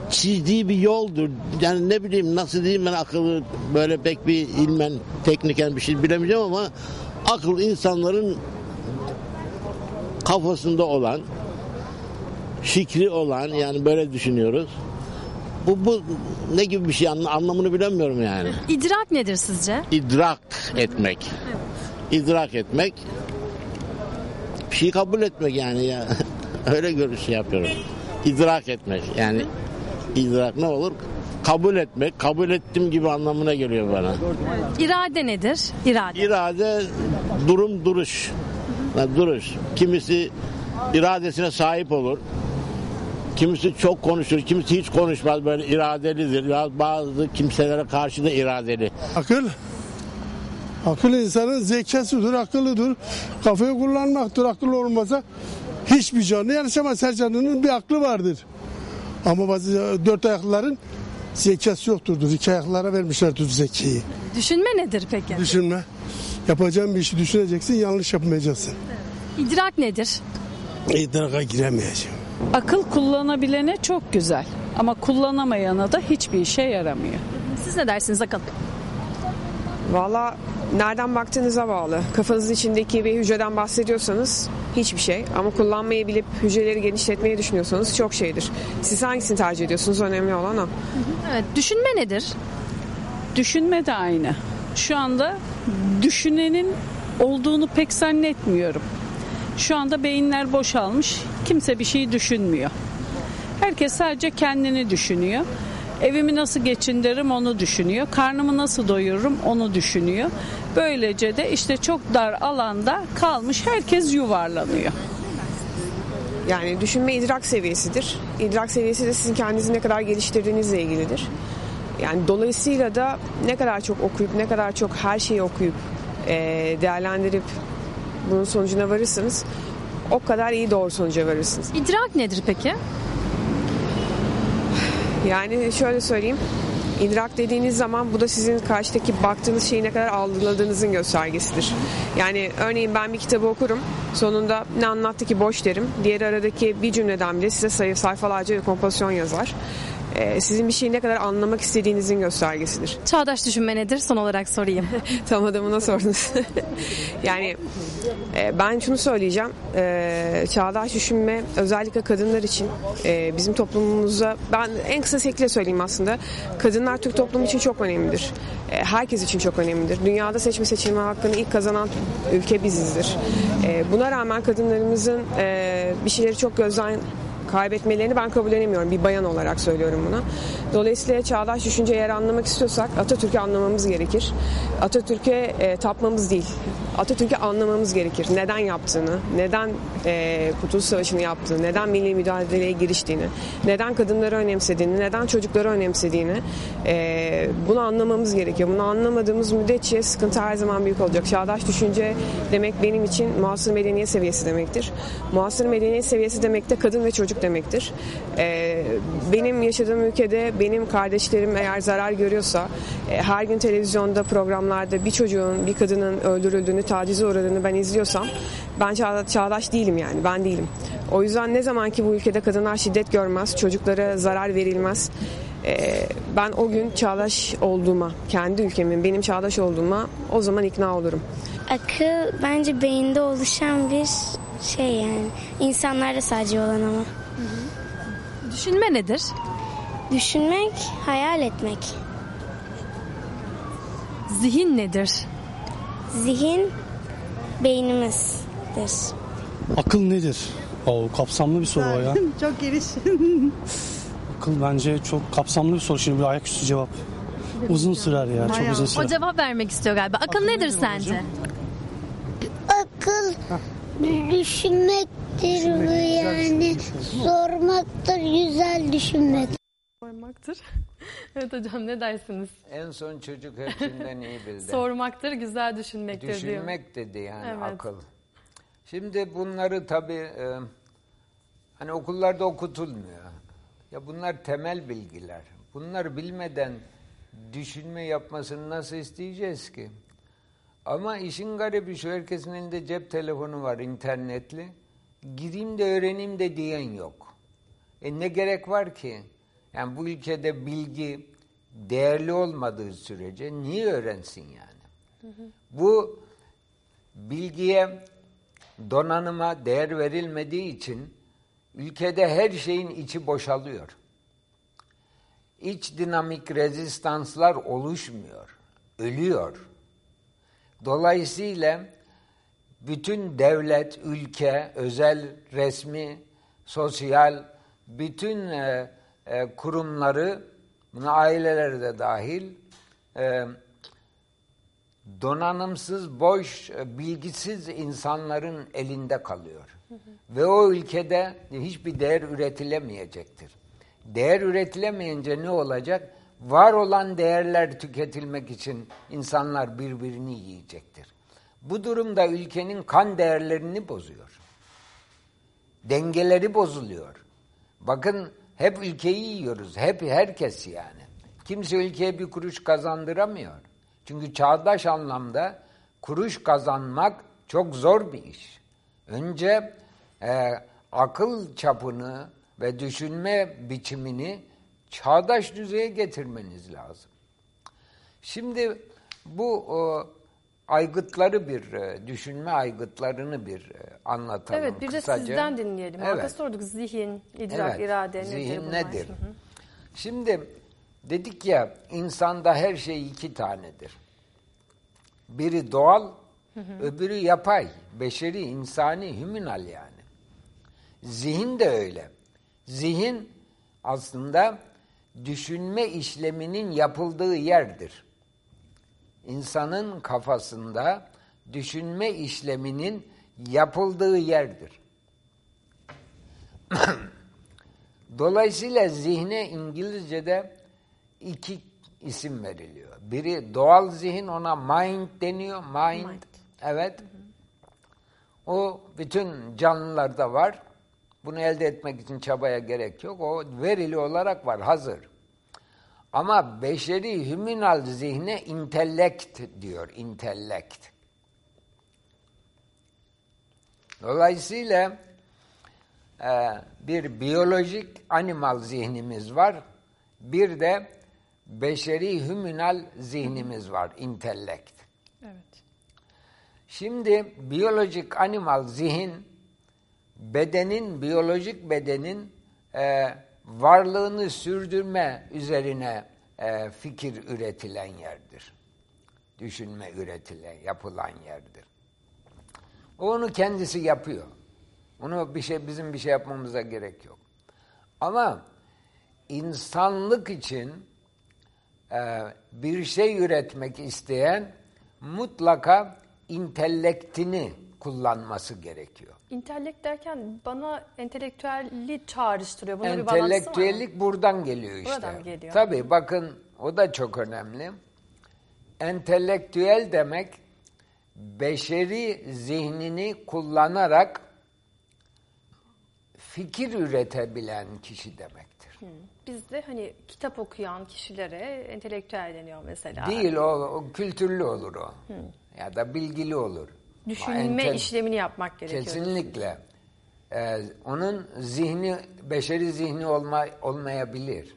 çizdiği bir yoldur. Yani ne bileyim nasıl diyeyim ben akıllı böyle pek bir ilmen tekniken bir şey bilemeyeceğim ama akıl insanların kafasında olan fikri olan yani böyle düşünüyoruz. Bu, bu ne gibi bir şey anla- anlamını bilemiyorum yani. İdrak nedir sizce? idrak etmek. İdrak etmek bir şeyi kabul etmek yani ya. Öyle görüş yapıyorum. İdrak etmek yani idrak ne olur? Kabul etmek, kabul ettim gibi anlamına geliyor bana. İrade nedir? İrade. İrade durum duruş. Yani duruş. Kimisi iradesine sahip olur. Kimisi çok konuşur, kimisi hiç konuşmaz böyle iradelidir. Bazı kimselere karşı da iradeli. Akıl Akıl insanın zekasıdır, akıllıdır. Kafayı kullanmaktır. Akıl olmasa hiçbir canlı yaşamaz. Her canlının bir aklı vardır. Ama bazı dört ayaklıların zekası yoktur. İki ayaklara vermişlerdir zekayı. Düşünme nedir peki? Düşünme. Yapacağın bir işi düşüneceksin, yanlış yapmayacaksın. İdrak nedir? İdraka giremeyeceğim. Akıl kullanabilene çok güzel ama kullanamayana da hiçbir işe yaramıyor. Siz ne dersiniz Akın? Valla nereden baktığınıza bağlı. Kafanızın içindeki bir hücreden bahsediyorsanız hiçbir şey. Ama kullanmayı bilip hücreleri genişletmeyi düşünüyorsanız çok şeydir. Siz hangisini tercih ediyorsunuz? Önemli olan o. Evet, düşünme nedir? Düşünme de aynı. Şu anda düşünenin olduğunu pek zannetmiyorum. Şu anda beyinler boşalmış. Kimse bir şey düşünmüyor. Herkes sadece kendini düşünüyor. Evimi nasıl geçindiririm onu düşünüyor. Karnımı nasıl doyururum onu düşünüyor. Böylece de işte çok dar alanda kalmış herkes yuvarlanıyor. Yani düşünme idrak seviyesidir. İdrak seviyesi de sizin kendinizi ne kadar geliştirdiğinizle ilgilidir. Yani dolayısıyla da ne kadar çok okuyup, ne kadar çok her şeyi okuyup, eee, değerlendirip bunun sonucuna varırsanız o kadar iyi doğru sonuca varırsınız. İdrak nedir peki? Yani şöyle söyleyeyim. İdrak dediğiniz zaman bu da sizin karşıdaki baktığınız şeyi ne kadar algıladığınızın göstergesidir. Yani örneğin ben bir kitabı okurum. Sonunda ne anlattı ki boş derim. Diğer aradaki bir cümleden bile size sayı sayfalarca kompozisyon yazar. Ee, sizin bir şeyi ne kadar anlamak istediğinizin göstergesidir. Çağdaş düşünme nedir? Son olarak sorayım. Tam adamına sordunuz. yani e, ben şunu söyleyeceğim. E, çağdaş düşünme özellikle kadınlar için e, bizim toplumumuzda ben en kısa şekilde söyleyeyim aslında. Kadınlar Türk toplumu için çok önemlidir. Herkes için çok önemlidir. Dünyada seçme seçilme hakkını ilk kazanan ülke bizizdir. Buna rağmen kadınlarımızın bir şeyleri çok gözden kaybetmelerini ben kabullenemiyorum. Bir bayan olarak söylüyorum bunu. Dolayısıyla çağdaş düşünce eğer anlamak istiyorsak Atatürk'ü anlamamız gerekir. Atatürk'e e, tapmamız değil. Atatürk'ü anlamamız gerekir. Neden yaptığını, neden e, Kurtuluş Savaşı'nı yaptığını, neden milli mücadeleye giriştiğini, neden kadınları önemsediğini, neden çocukları önemsediğini e, bunu anlamamız gerekiyor. Bunu anlamadığımız müddetçe sıkıntı her zaman büyük olacak. Çağdaş düşünce demek benim için muasır medeniyet seviyesi demektir. Muasır medeniyet seviyesi demek de kadın ve çocuk demektir. E, benim yaşadığım ülkede benim kardeşlerim eğer zarar görüyorsa e, her gün televizyonda programlarda bir çocuğun bir kadının öldürüldüğünü tacize uğradığını ben izliyorsam ben çağda, çağdaş değilim yani ben değilim. O yüzden ne zaman ki bu ülkede kadınlar şiddet görmez, çocuklara zarar verilmez e, ben o gün çağdaş olduğuma, kendi ülkemin benim çağdaş olduğuma o zaman ikna olurum. Akıl bence beyinde oluşan bir şey yani. İnsanlarda sadece olan ama. Düşünme nedir? Düşünmek, hayal etmek. Zihin nedir? Zihin beynimizdir. Akıl nedir? Oo, kapsamlı bir soru o ya. Çok geniş. Akıl bence çok kapsamlı bir soru. Şimdi bir ayaküstü cevap. Uzun sürer ya. Çok uzun O sürer. cevap vermek istiyor galiba. Akıl, nedir sence? Akıl düşünmektir bu yani. Sormaktır, güzel düşünmek. Sormaktır. evet hocam ne dersiniz? En son çocuk hepsinden iyi bildi. Sormaktır, güzel düşünmektir diyor. Düşünmek dedi yani Evet. akıl. Şimdi bunları tabii e, hani okullarda okutulmuyor. Ya bunlar temel bilgiler. Bunları bilmeden düşünme yapmasını nasıl isteyeceğiz ki? Ama işin garibi şu herkesin elinde cep telefonu var internetli. Gireyim de öğreneyim de diyen yok. E ne gerek var ki? Yani bu ülkede bilgi değerli olmadığı sürece niye öğrensin yani? Bu bilgiye, donanıma değer verilmediği için ülkede her şeyin içi boşalıyor. İç dinamik rezistanslar oluşmuyor, ölüyor. Dolayısıyla bütün devlet, ülke, özel, resmi, sosyal, bütün e, e, kurumları, buna aileleri de dahil, e, donanımsız, boş, e, bilgisiz insanların elinde kalıyor. Ve o ülkede hiçbir değer üretilemeyecektir. Değer üretilemeyince ne olacak? Var olan değerler tüketilmek için insanlar birbirini yiyecektir. Bu durumda ülkenin kan değerlerini bozuyor. Dengeleri bozuluyor. Bakın hep ülkeyi yiyoruz. Hep herkes yani. Kimse ülkeye bir kuruş kazandıramıyor. Çünkü çağdaş anlamda kuruş kazanmak çok zor bir iş. Önce e, akıl çapını ve düşünme biçimini çağdaş düzeye getirmeniz lazım. Şimdi Bu o, aygıtları bir, e, düşünme aygıtlarını bir e, anlatalım Evet bir de kısaca. sizden dinleyelim. Evet. Arka sorduk zihin, idrak, Evet, irade zihin nedir bunlar? nedir? Hı hı. Şimdi dedik ya insanda her şey iki tanedir. Biri doğal, öbürü yapay, beşeri, insani, hüminal yani. Zihin de öyle. Zihin aslında düşünme işleminin yapıldığı yerdir. İnsanın kafasında düşünme işleminin yapıldığı yerdir. Dolayısıyla zihne İngilizce'de iki isim veriliyor. Biri doğal zihin ona mind deniyor. Mind. Evet. O bütün canlılarda var. Bunu elde etmek için çabaya gerek yok. O verili olarak var, hazır. Ama beşeri hüminal zihne intellekt diyor, intellekt. Dolayısıyla e, bir biyolojik animal zihnimiz var. Bir de beşeri hüminal zihnimiz var, intellekt. Evet. Şimdi biyolojik animal zihin bedenin, biyolojik bedenin e, varlığını sürdürme üzerine e, fikir üretilen yerdir. Düşünme üretilen, yapılan yerdir. Onu kendisi yapıyor. Onu bir şey bizim bir şey yapmamıza gerek yok. Ama insanlık için e, bir şey üretmek isteyen mutlaka intelektini kullanması gerekiyor. İntellekt derken bana entelektüelli çağrıştırıyor. Buna bir? Entelektüellik buradan geliyor işte. Buradan geliyor? Tabii bakın o da çok önemli. Entelektüel demek beşeri zihnini kullanarak fikir üretebilen kişi demektir. Bizde hani kitap okuyan kişilere entelektüel deniyor mesela. Değil o, o kültürlü olur o. Ya da bilgili olur. Düşünme Ama entel- işlemini yapmak gerekiyor. Kesinlikle. Ee, onun zihni, beşeri zihni olma, olmayabilir.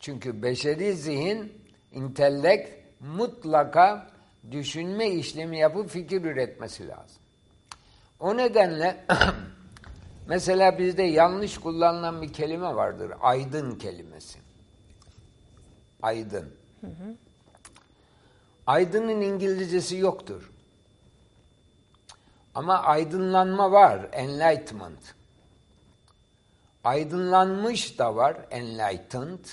Çünkü beşeri zihin, intellekt mutlaka düşünme işlemi yapıp fikir üretmesi lazım. O nedenle mesela bizde yanlış kullanılan bir kelime vardır. Aydın kelimesi. Aydın. Aydının İngilizcesi yoktur. Ama aydınlanma var, enlightenment. Aydınlanmış da var, enlightened.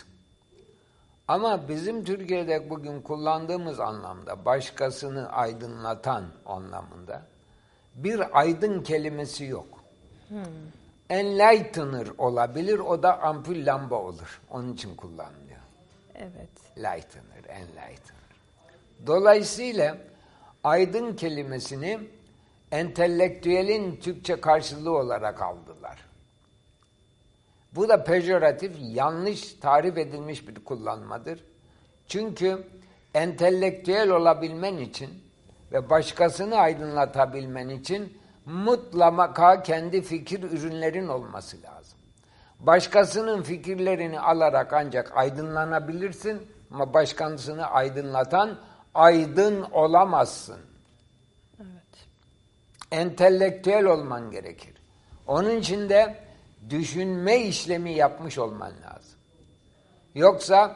Ama bizim Türkiye'de bugün kullandığımız anlamda, başkasını aydınlatan anlamında bir aydın kelimesi yok. Enlightener olabilir, o da ampul lamba olur. Onun için kullanılıyor. Evet. Lightener, enlightener. Dolayısıyla aydın kelimesini entelektüelin Türkçe karşılığı olarak aldılar. Bu da pejoratif, yanlış tarif edilmiş bir kullanmadır. Çünkü entelektüel olabilmen için ve başkasını aydınlatabilmen için mutlaka kendi fikir ürünlerin olması lazım. Başkasının fikirlerini alarak ancak aydınlanabilirsin ama başkasını aydınlatan aydın olamazsın. Entelektüel olman gerekir. Onun için de düşünme işlemi yapmış olman lazım. Yoksa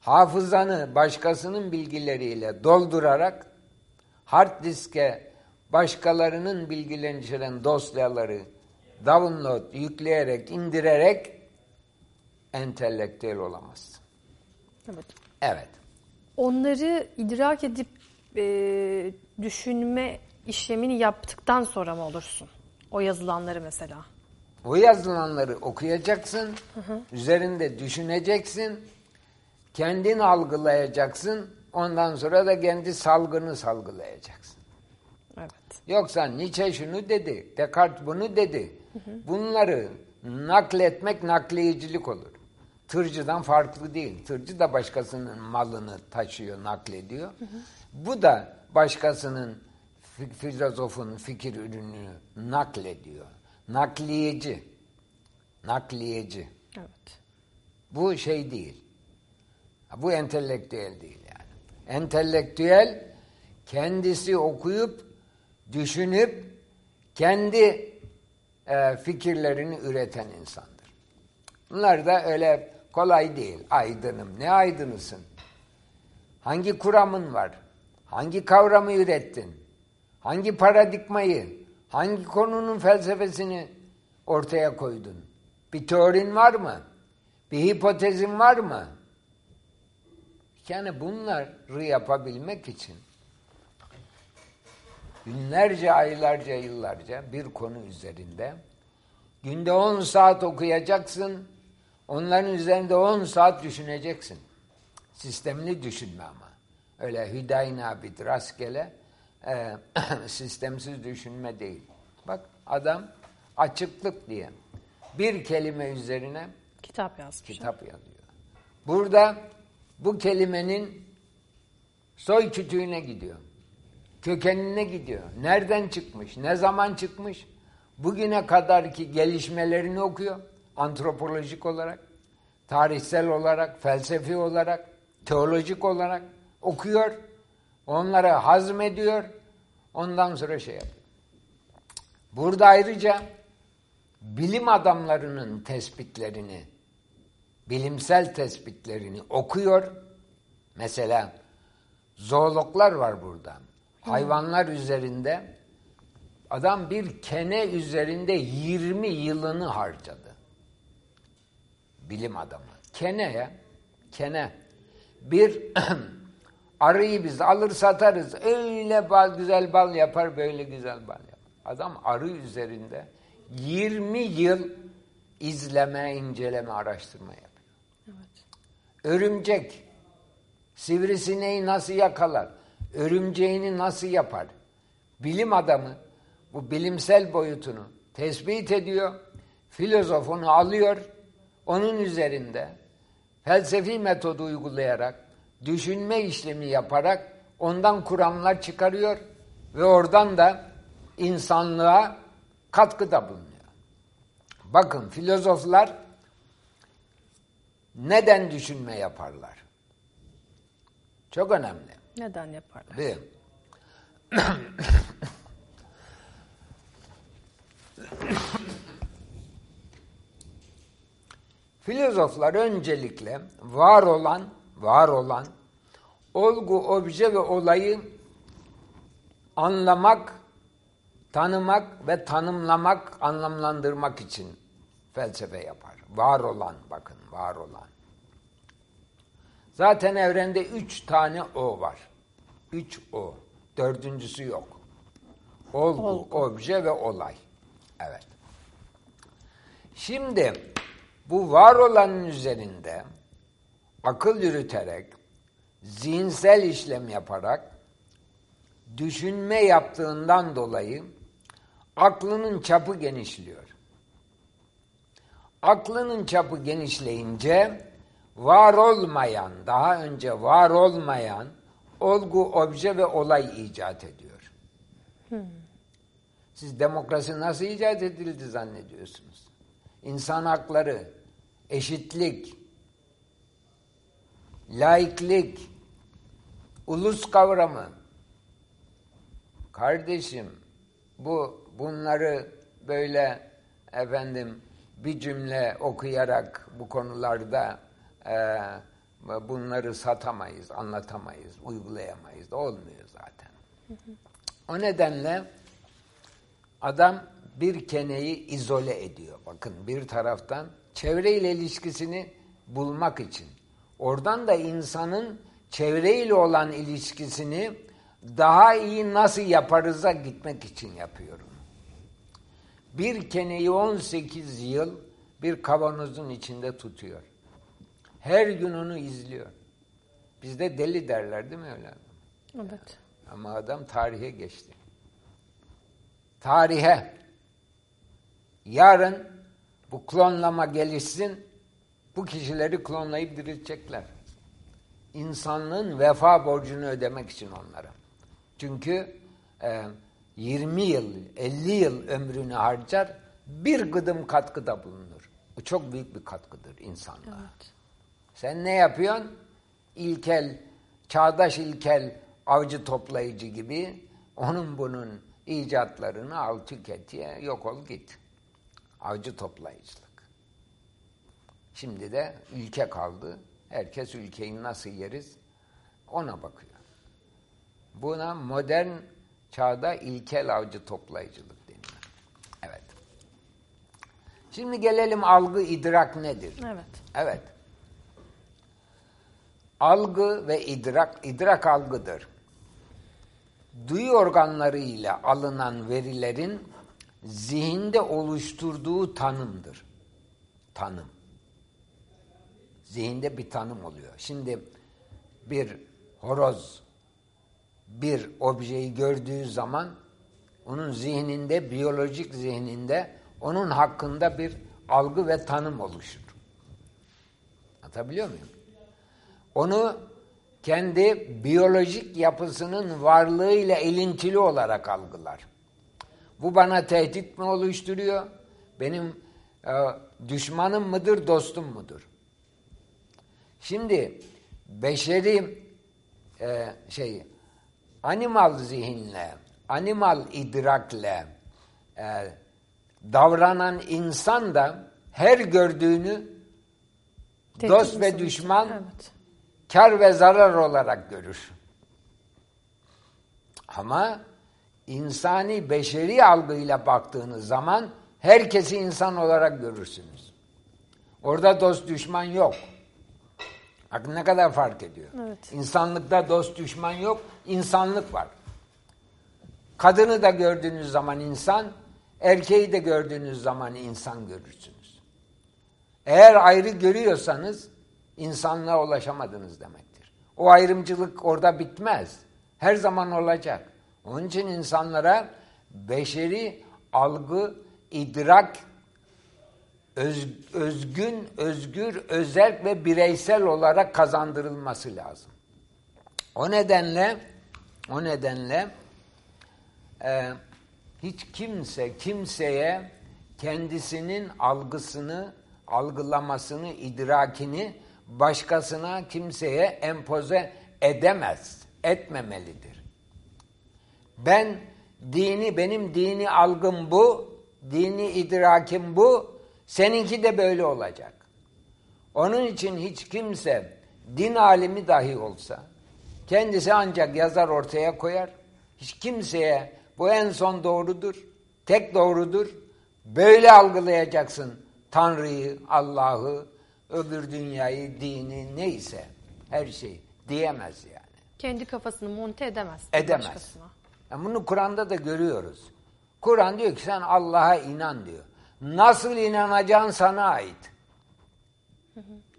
hafızanı başkasının bilgileriyle doldurarak hard diske başkalarının bilgilerini içeren dosyaları download, yükleyerek, indirerek entelektüel olamazsın. Evet. Evet. Onları idrak edip e, düşünme işlemini yaptıktan sonra mı olursun? O yazılanları mesela. O yazılanları okuyacaksın, üzerinde düşüneceksin, kendin algılayacaksın, ondan sonra da kendi salgını salgılayacaksın. Evet. Yoksa Nietzsche şunu dedi, Descartes bunu dedi. Bunları nakletmek nakliyecilik olur. Tırcıdan farklı değil. Tırcı da başkasının malını taşıyor, naklediyor. Bu da başkasının filozofun fikir ürününü naklediyor. Nakliyeci. Nakliyeci. Evet. Bu şey değil. Bu entelektüel değil yani. Entelektüel kendisi okuyup, düşünüp, kendi e, fikirlerini üreten insandır. Bunlar da öyle kolay değil. Aydınım. Ne aydınısın? Hangi kuramın var? Hangi kavramı ürettin? Hangi paradigmayı, hangi konunun felsefesini ortaya koydun? Bir teorin var mı? Bir hipotezin var mı? Yani bunları yapabilmek için günlerce, aylarca, yıllarca bir konu üzerinde günde 10 saat okuyacaksın, onların üzerinde 10 saat düşüneceksin. Sistemli düşünme ama. Öyle hüdayin bir rastgele e, sistemsiz düşünme değil. Bak adam açıklık diye bir kelime üzerine kitap yazmış. Kitap yazıyor. Burada bu kelimenin soy kütüğüne gidiyor. Kökenine gidiyor. Nereden çıkmış? Ne zaman çıkmış? Bugüne kadarki gelişmelerini okuyor. Antropolojik olarak, tarihsel olarak, felsefi olarak, teolojik olarak okuyor. Onları hazmediyor. Ondan sonra şey yapıyor. Burada ayrıca bilim adamlarının tespitlerini, bilimsel tespitlerini okuyor. Mesela zoologlar var burada. Hayvanlar üzerinde adam bir kene üzerinde 20 yılını harcadı. Bilim adamı. Keneye, kene bir arıyı biz alır satarız. Öyle bal, güzel bal yapar, böyle güzel bal yapar. Adam arı üzerinde 20 yıl izleme, inceleme, araştırma yapıyor. Evet. Örümcek, sivrisineği nasıl yakalar? Örümceğini nasıl yapar? Bilim adamı bu bilimsel boyutunu tespit ediyor. Filozof onu alıyor. Onun üzerinde felsefi metodu uygulayarak, düşünme işlemi yaparak ondan kuramlar çıkarıyor ve oradan da insanlığa katkıda bulunuyor. Bakın filozoflar neden düşünme yaparlar? Çok önemli. Neden yaparlar? Bir, Filozoflar öncelikle var olan, var olan olgu, obje ve olayı anlamak, tanımak ve tanımlamak, anlamlandırmak için felsefe yapar. Var olan, bakın var olan. Zaten evrende üç tane o var. Üç o. Dördüncüsü yok. Olgu, Olgu. obje ve olay. Evet. Şimdi bu var olanın üzerinde akıl yürüterek, zihinsel işlem yaparak, düşünme yaptığından dolayı aklının çapı genişliyor. Aklının çapı genişleyince var olmayan, daha önce var olmayan olgu, obje ve olay icat ediyor. Hmm. Siz demokrasi nasıl icat edildi zannediyorsunuz? İnsan hakları, eşitlik, laiklik, ulus kavramı. Kardeşim, bu bunları böyle efendim bir cümle okuyarak bu konularda e, bunları satamayız, anlatamayız, uygulayamayız. Olmuyor zaten. O nedenle adam bir keneyi izole ediyor. Bakın bir taraftan çevreyle ilişkisini bulmak için. Oradan da insanın çevreyle olan ilişkisini daha iyi nasıl yaparıza gitmek için yapıyorum. Bir keneyi 18 yıl bir kavanozun içinde tutuyor. Her gün onu izliyor. Bizde deli derler değil mi öyle? Evet. Ama adam tarihe geçti. Tarihe. Yarın bu klonlama gelişsin, bu kişileri klonlayıp diriltecekler. İnsanlığın vefa borcunu ödemek için onlara. Çünkü e, 20 yıl, 50 yıl ömrünü harcar, bir gıdım katkıda bulunur. Bu çok büyük bir katkıdır insanlığa. Evet. Sen ne yapıyorsun? İlkel çağdaş ilkel avcı toplayıcı gibi onun bunun icatlarını al tüket ye, yok ol git. Avcı toplayıcılık. Şimdi de ülke kaldı. Herkes ülkeyi nasıl yeriz ona bakıyor. Buna modern çağda ilkel avcı toplayıcılık deniyor. Evet. Şimdi gelelim algı idrak nedir? Evet. Evet. Algı ve idrak, idrak algıdır. Duyu organları ile alınan verilerin zihinde oluşturduğu tanımdır. Tanım. Zihinde bir tanım oluyor. Şimdi bir horoz bir objeyi gördüğü zaman onun zihninde, biyolojik zihninde onun hakkında bir algı ve tanım oluşur. Anlatabiliyor muyum? Onu kendi biyolojik yapısının varlığıyla ilintili olarak algılar. Bu bana tehdit mi oluşturuyor? Benim e, düşmanım mıdır, dostum mudur? Şimdi beşeri e, şey animal zihinle, animal idrakle e, davranan insan da her gördüğünü Tehdit dost ve insan. düşman Evet. kar ve zarar olarak görür. Ama insani beşeri algıyla baktığınız zaman herkesi insan olarak görürsünüz. Orada dost düşman yok. Bakın ne kadar fark ediyor. Evet. İnsanlıkta dost düşman yok, insanlık var. Kadını da gördüğünüz zaman insan, erkeği de gördüğünüz zaman insan görürsünüz. Eğer ayrı görüyorsanız insanlığa ulaşamadınız demektir. O ayrımcılık orada bitmez. Her zaman olacak. Onun için insanlara beşeri algı, idrak, öz, özgün, özgür, özel ve bireysel olarak kazandırılması lazım. O nedenle o nedenle e, hiç kimse kimseye kendisinin algısını, algılamasını, idrakini başkasına kimseye empoze edemez, etmemelidir. Ben dini, benim dini algım bu, dini idrakim bu, seninki de böyle olacak. Onun için hiç kimse din alimi dahi olsa, kendisi ancak yazar ortaya koyar, hiç kimseye bu en son doğrudur, tek doğrudur, böyle algılayacaksın Tanrı'yı, Allah'ı, öbür dünyayı, dini neyse her şey diyemez yani. Kendi kafasını monte edemez. Edemez. başkasına. Yani bunu Kur'an'da da görüyoruz. Kur'an diyor ki sen Allah'a inan diyor. Nasıl inanacağın sana ait.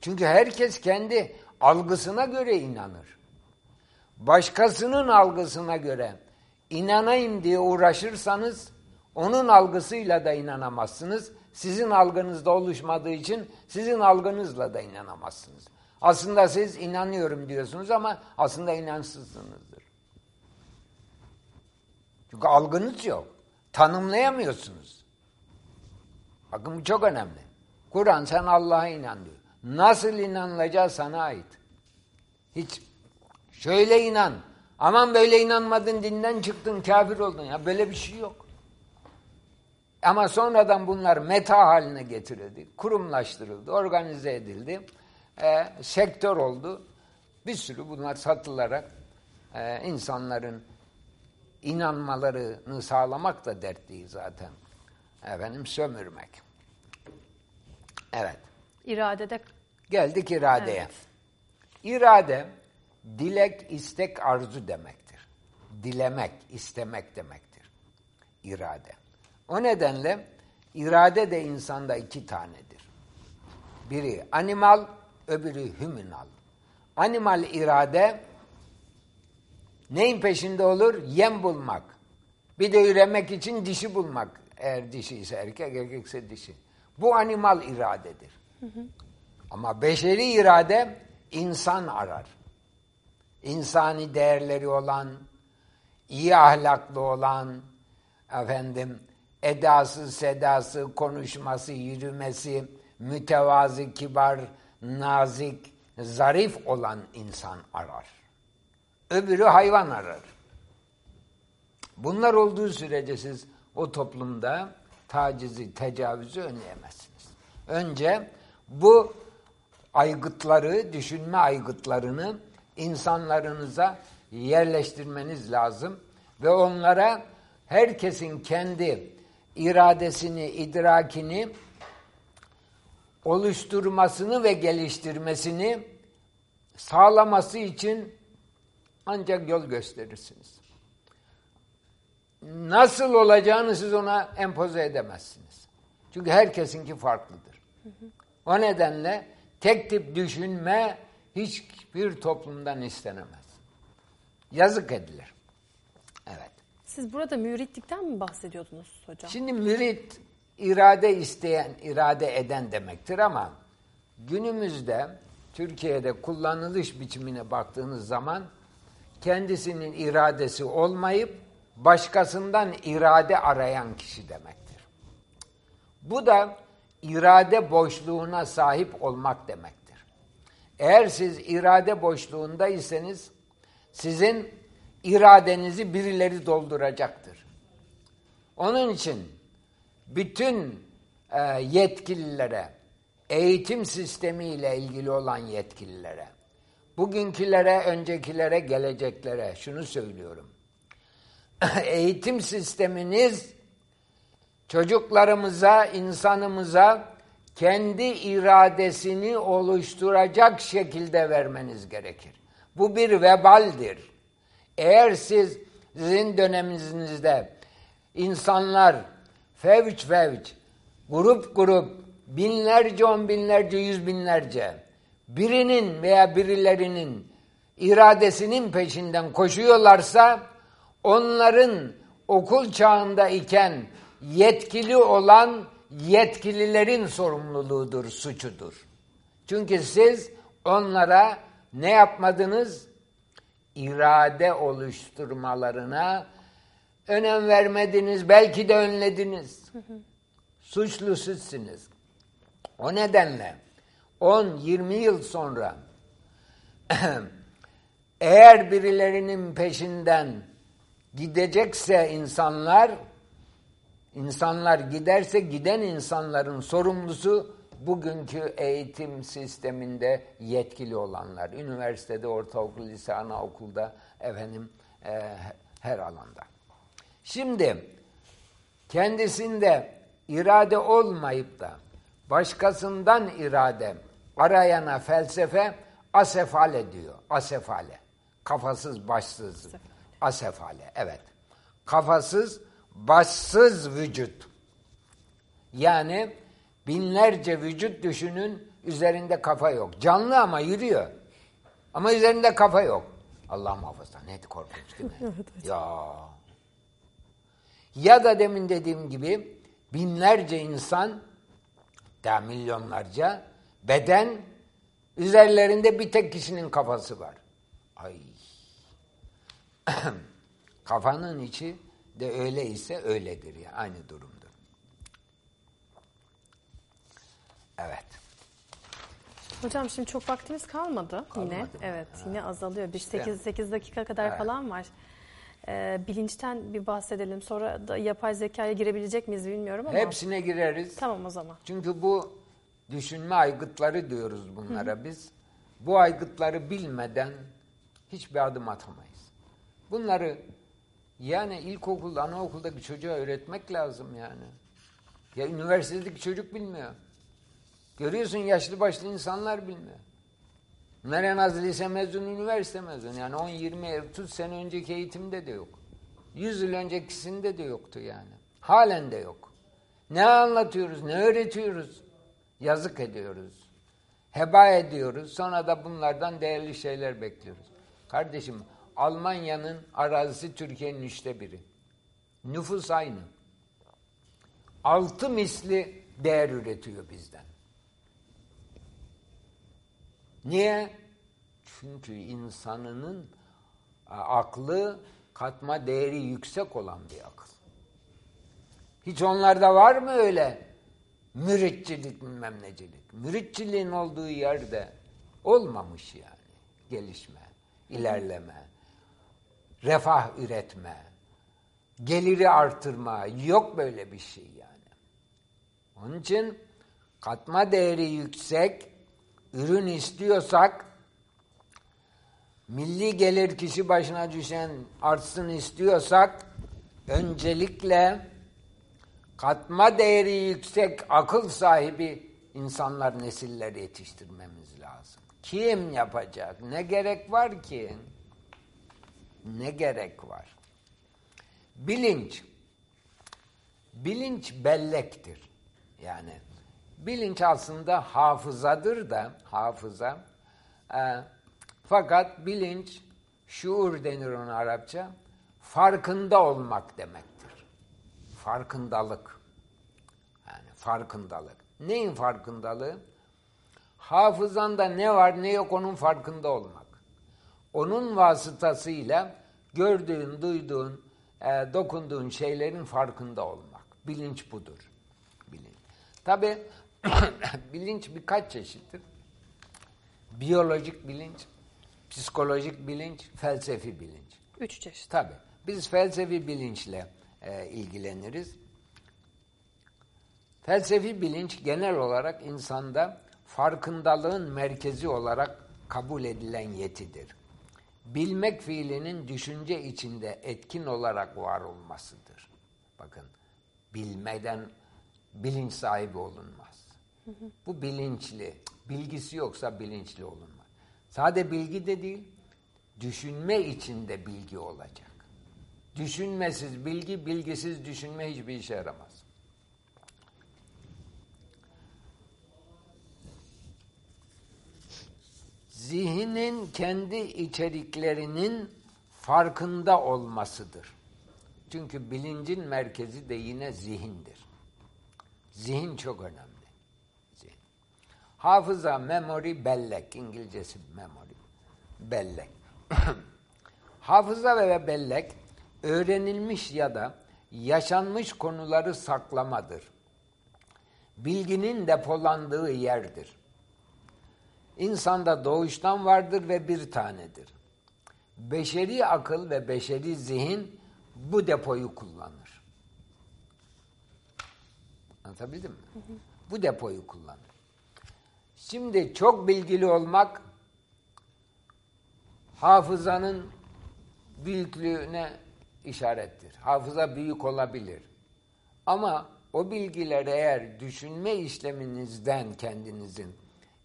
Çünkü herkes kendi algısına göre inanır. Başkasının algısına göre inanayım diye uğraşırsanız onun algısıyla da inanamazsınız. Sizin algınızda oluşmadığı için sizin algınızla da inanamazsınız. Aslında siz inanıyorum diyorsunuz ama aslında inançsızsınızdır. Çünkü algınız yok. Tanımlayamıyorsunuz. Bakın bu çok önemli. Kur'an sen Allah'a inan diyor. Nasıl inanılacağı sana ait. Hiç şöyle inan. Aman böyle inanmadın dinden çıktın kafir oldun. Ya böyle bir şey yok. Ama sonradan bunlar meta haline getirildi. Kurumlaştırıldı, organize edildi. E, sektör oldu. Bir sürü bunlar satılarak e, insanların inanmalarını sağlamak da dert değil zaten. Efendim sömürmek. Evet. İradede Geldik iradeye. Evet. İrade, dilek, istek, arzu demektir. Dilemek, istemek demektir. İrade. O nedenle irade de insanda iki tanedir. Biri animal, öbürü hüminal. Animal irade neyin peşinde olur? Yem bulmak. Bir de üremek için dişi bulmak. Eğer dişi ise erkek, erkekse dişi. Bu animal iradedir. Ama beşeri irade insan arar. İnsani değerleri olan, iyi ahlaklı olan, efendim edası, sedası, konuşması, yürümesi, mütevazi, kibar, nazik, zarif olan insan arar. öbürü hayvan arar. Bunlar olduğu sürece siz o toplumda tacizi, tecavüzü önleyemezsiniz. Önce bu aygıtları, düşünme aygıtlarını insanlarınıza yerleştirmeniz lazım ve onlara herkesin kendi iradesini, idrakini oluşturmasını ve geliştirmesini sağlaması için ancak yol gösterirsiniz. Nasıl olacağını siz ona empoze edemezsiniz. Çünkü herkesinki farklıdır. O nedenle tek tip düşünme hiçbir toplumdan istenemez. Yazık edilir. Evet. Siz burada müritlikten mi bahsediyordunuz hocam? Şimdi mürit irade isteyen, irade eden demektir ama günümüzde Türkiye'de kullanılış biçimine baktığınız zaman kendisinin iradesi olmayıp başkasından irade arayan kişi demektir. Bu da irade boşluğuna sahip olmak demektir. Eğer siz irade boşluğundaysanız sizin iradenizi birileri dolduracaktır. Onun için bütün e, yetkililere, eğitim sistemiyle ilgili olan yetkililere, bugünkülere, öncekilere, geleceklere şunu söylüyorum. eğitim sisteminiz çocuklarımıza, insanımıza kendi iradesini oluşturacak şekilde vermeniz gerekir. Bu bir vebaldir. Eğer siz sizin döneminizde insanlar fevç fevç, grup grup, binlerce, on binlerce, yüz binlerce birinin veya birilerinin iradesinin peşinden koşuyorlarsa onların okul çağında iken yetkili olan yetkililerin sorumluluğudur, suçudur. Çünkü siz onlara ne yapmadınız? İrade oluşturmalarına önem vermediniz, belki de önlediniz. Suçlu sizsiniz. O nedenle 10-20 yıl sonra eğer birilerinin peşinden gidecekse insanlar, insanlar giderse giden insanların sorumlusu bugünkü eğitim sisteminde yetkili olanlar. Üniversitede, ortaokul, lise, anaokulda, efendim e, her alanda. Şimdi kendisinde irade olmayıp da başkasından irade arayana felsefe asefale diyor. Asefale. Kafasız, başsız. Asefale. Evet. Kafasız, başsız vücut. Yani binlerce vücut düşünün üzerinde kafa yok. Canlı ama yürüyor. Ama üzerinde kafa yok. Allah muhafaza. Ne korkunç değil mi? ya. Ya da demin dediğim gibi binlerce insan, daha milyonlarca beden üzerlerinde bir tek kişinin kafası var. Ay. Kafanın içi de öyle ise öyledir ya. Aynı durumdur. Evet. Hocam şimdi çok vaktimiz kalmadı, Kalmadı yine. mı? Evet, Ha. yine azalıyor. Bir İşte. 8 8 dakika kadar Evet. falan var. Ee, bilinçten bir bahsedelim. Sonra da yapay zekaya girebilecek miyiz bilmiyorum ama. Hepsine gireriz. Tamam o zaman. Çünkü bu düşünme aygıtları diyoruz bunlara biz. Bu aygıtları bilmeden hiçbir adım atamayız. Bunları yani ilkokulda, anaokuldaki çocuğa öğretmek lazım yani. Ya üniversitedeki çocuk bilmiyor. Görüyorsun yaşlı başlı insanlar bilmiyor. Bunlar en az lise mezunu, üniversite mezunu. Yani 10, 20, 30 sene önceki eğitimde de yok. 100 yıl öncekisinde de yoktu yani. Halen de yok. Ne anlatıyoruz, ne öğretiyoruz? Yazık ediyoruz. Heba ediyoruz. Sonra da bunlardan değerli şeyler bekliyoruz. Kardeşim, Almanya'nın arazisi Türkiye'nin üçte biri. Nüfus aynı. Altı misli değer üretiyor bizden. Niye? Çünkü insanının a, aklı katma değeri yüksek olan bir akıl. Hiç onlarda var mı öyle müritçilik bilmem necilik? Müritçiliğin olduğu yerde olmamış yani gelişme, ilerleme. Refah üretme, geliri artırma. Yok böyle bir şey yani. Onun için katma değeri yüksek ürün istiyorsak milli gelir kişi başına düşen artsın istiyorsak öncelikle katma değeri yüksek akıl sahibi insanlar nesilleri yetiştirmemiz lazım. Kim yapacak? Ne gerek var ki? Ne gerek var? Bilinç. Bilinç bellektir. Yani bilinç aslında hafızadır da hafıza. E, fakat bilinç şuur denir ona Arapça. Farkında olmak demektir. Farkındalık. Yani farkındalık. Neyin farkındalığı? Hafızanda ne var ne yok onun farkında olmak. Onun vasıtasıyla gördüğün, duyduğun, e, dokunduğun şeylerin farkında olmak. Bilinç budur. Bilinç. Tabi bilinç birkaç çeşittir. Biyolojik bilinç, psikolojik bilinç, felsefi bilinç. Üç çeşit. Tabi. Biz felsefi bilinçle e, ilgileniriz. Felsefi bilinç genel olarak insanda farkındalığın merkezi olarak kabul edilen yetidir. Bilmek fiilinin düşünce içinde etkin olarak var olmasıdır. Bakın, bilmeden bilinç sahibi olunmaz. Bu bilinçli, bilgisi yoksa bilinçli olunmaz. Sade bilgi de değil, düşünme içinde bilgi olacak. Düşünmesiz bilgi, bilgisiz düşünme hiçbir işe yaramaz. Zihnin kendi içeriklerinin farkında olmasıdır. Çünkü bilincin merkezi de yine zihindir. Zihin çok önemli. Zihin. Hafıza, memory, bellek. İngilizcesi memory. Bellek. Hafıza ve bellek öğrenilmiş ya da yaşanmış konuları saklamadır. Bilginin depolandığı yerdir. İnsanda doğuştan vardır ve bir tanedir. Beşeri akıl ve beşeri zihin bu depoyu kullanır. Anlatabildim mi? Bu depoyu kullanır. Şimdi çok bilgili olmak hafızanın büyüklüğüne işarettir. Hafıza büyük olabilir. Ama o bilgiler eğer düşünme işleminizden kendinizin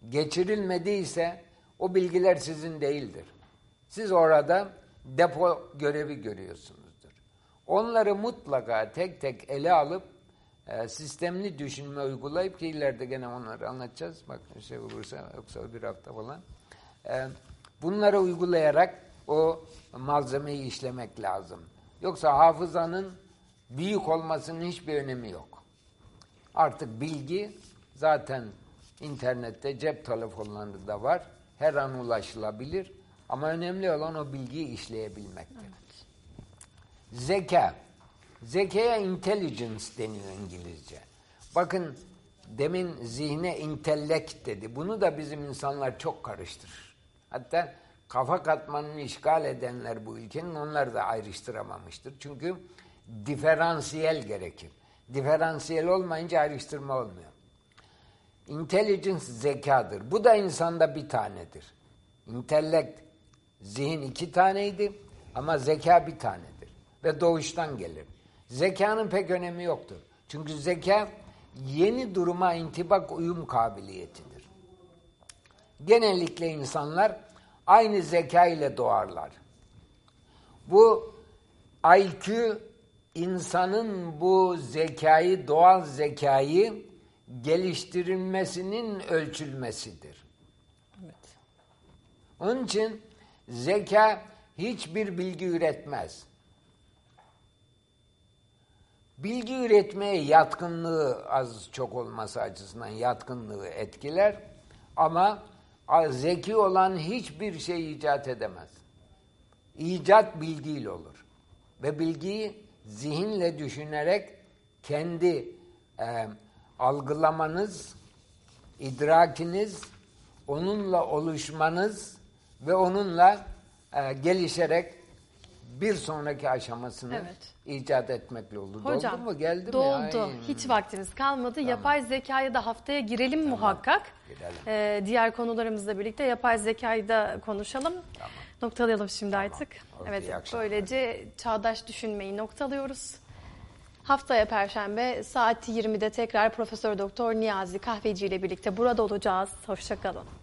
geçirilmediyse o bilgiler sizin değildir. Siz orada depo görevi görüyorsunuzdur. Onları mutlaka tek tek ele alıp e, sistemli düşünme uygulayıp ki ileride gene onları anlatacağız. Bak şey olursa yoksa bir hafta falan. E, bunları uygulayarak o malzemeyi işlemek lazım. Yoksa hafızanın büyük olmasının hiçbir önemi yok. Artık bilgi zaten internette, cep telefonlarında var. Her an ulaşılabilir. Ama önemli olan o bilgiyi işleyebilmektir. Evet. Zeka. Zekaya intelligence deniyor İngilizce. Bakın demin zihne intellekt dedi. Bunu da bizim insanlar çok karıştırır. Hatta kafa katmanını işgal edenler bu ülkenin onlar da ayrıştıramamıştır. Çünkü diferansiyel gerekir. Diferansiyel olmayınca ayrıştırma olmuyor. Intelligence zekadır. Bu da insanda bir tanedir. Intellekt, zihin iki taneydi ama zeka bir tanedir. Ve doğuştan gelir. Zekanın pek önemi yoktur. Çünkü zeka yeni duruma intibak uyum kabiliyetidir. Genellikle insanlar aynı zeka ile doğarlar. Bu IQ insanın bu zekayı, doğal zekayı geliştirilmesinin ölçülmesidir. Evet. Onun için zeka hiçbir bilgi üretmez. Bilgi üretmeye yatkınlığı az çok olması açısından yatkınlığı etkiler ama zeki olan hiçbir şey icat edemez. İcat bilgiyle olur. Ve bilgiyi zihinle düşünerek kendi e, algılamanız, idrakiniz, onunla oluşmanız ve onunla e, gelişerek bir sonraki aşamasını Evet. icat etmekle olur. Hocam Doldu mu? Geldi mi? doldu. Hiç vaktimiz kalmadı. Yapay zekaya da haftaya girelim muhakkak. Girelim. Ee, diğer konularımızla birlikte yapay zekayı da konuşalım. Noktalayalım şimdi artık. Oldu, Evet, böylece çağdaş düşünmeyi noktalıyoruz. Haftaya Perşembe saat 20'de tekrar Profesör Doktor Niyazi Kahveci ile birlikte burada olacağız. Hoşçakalın.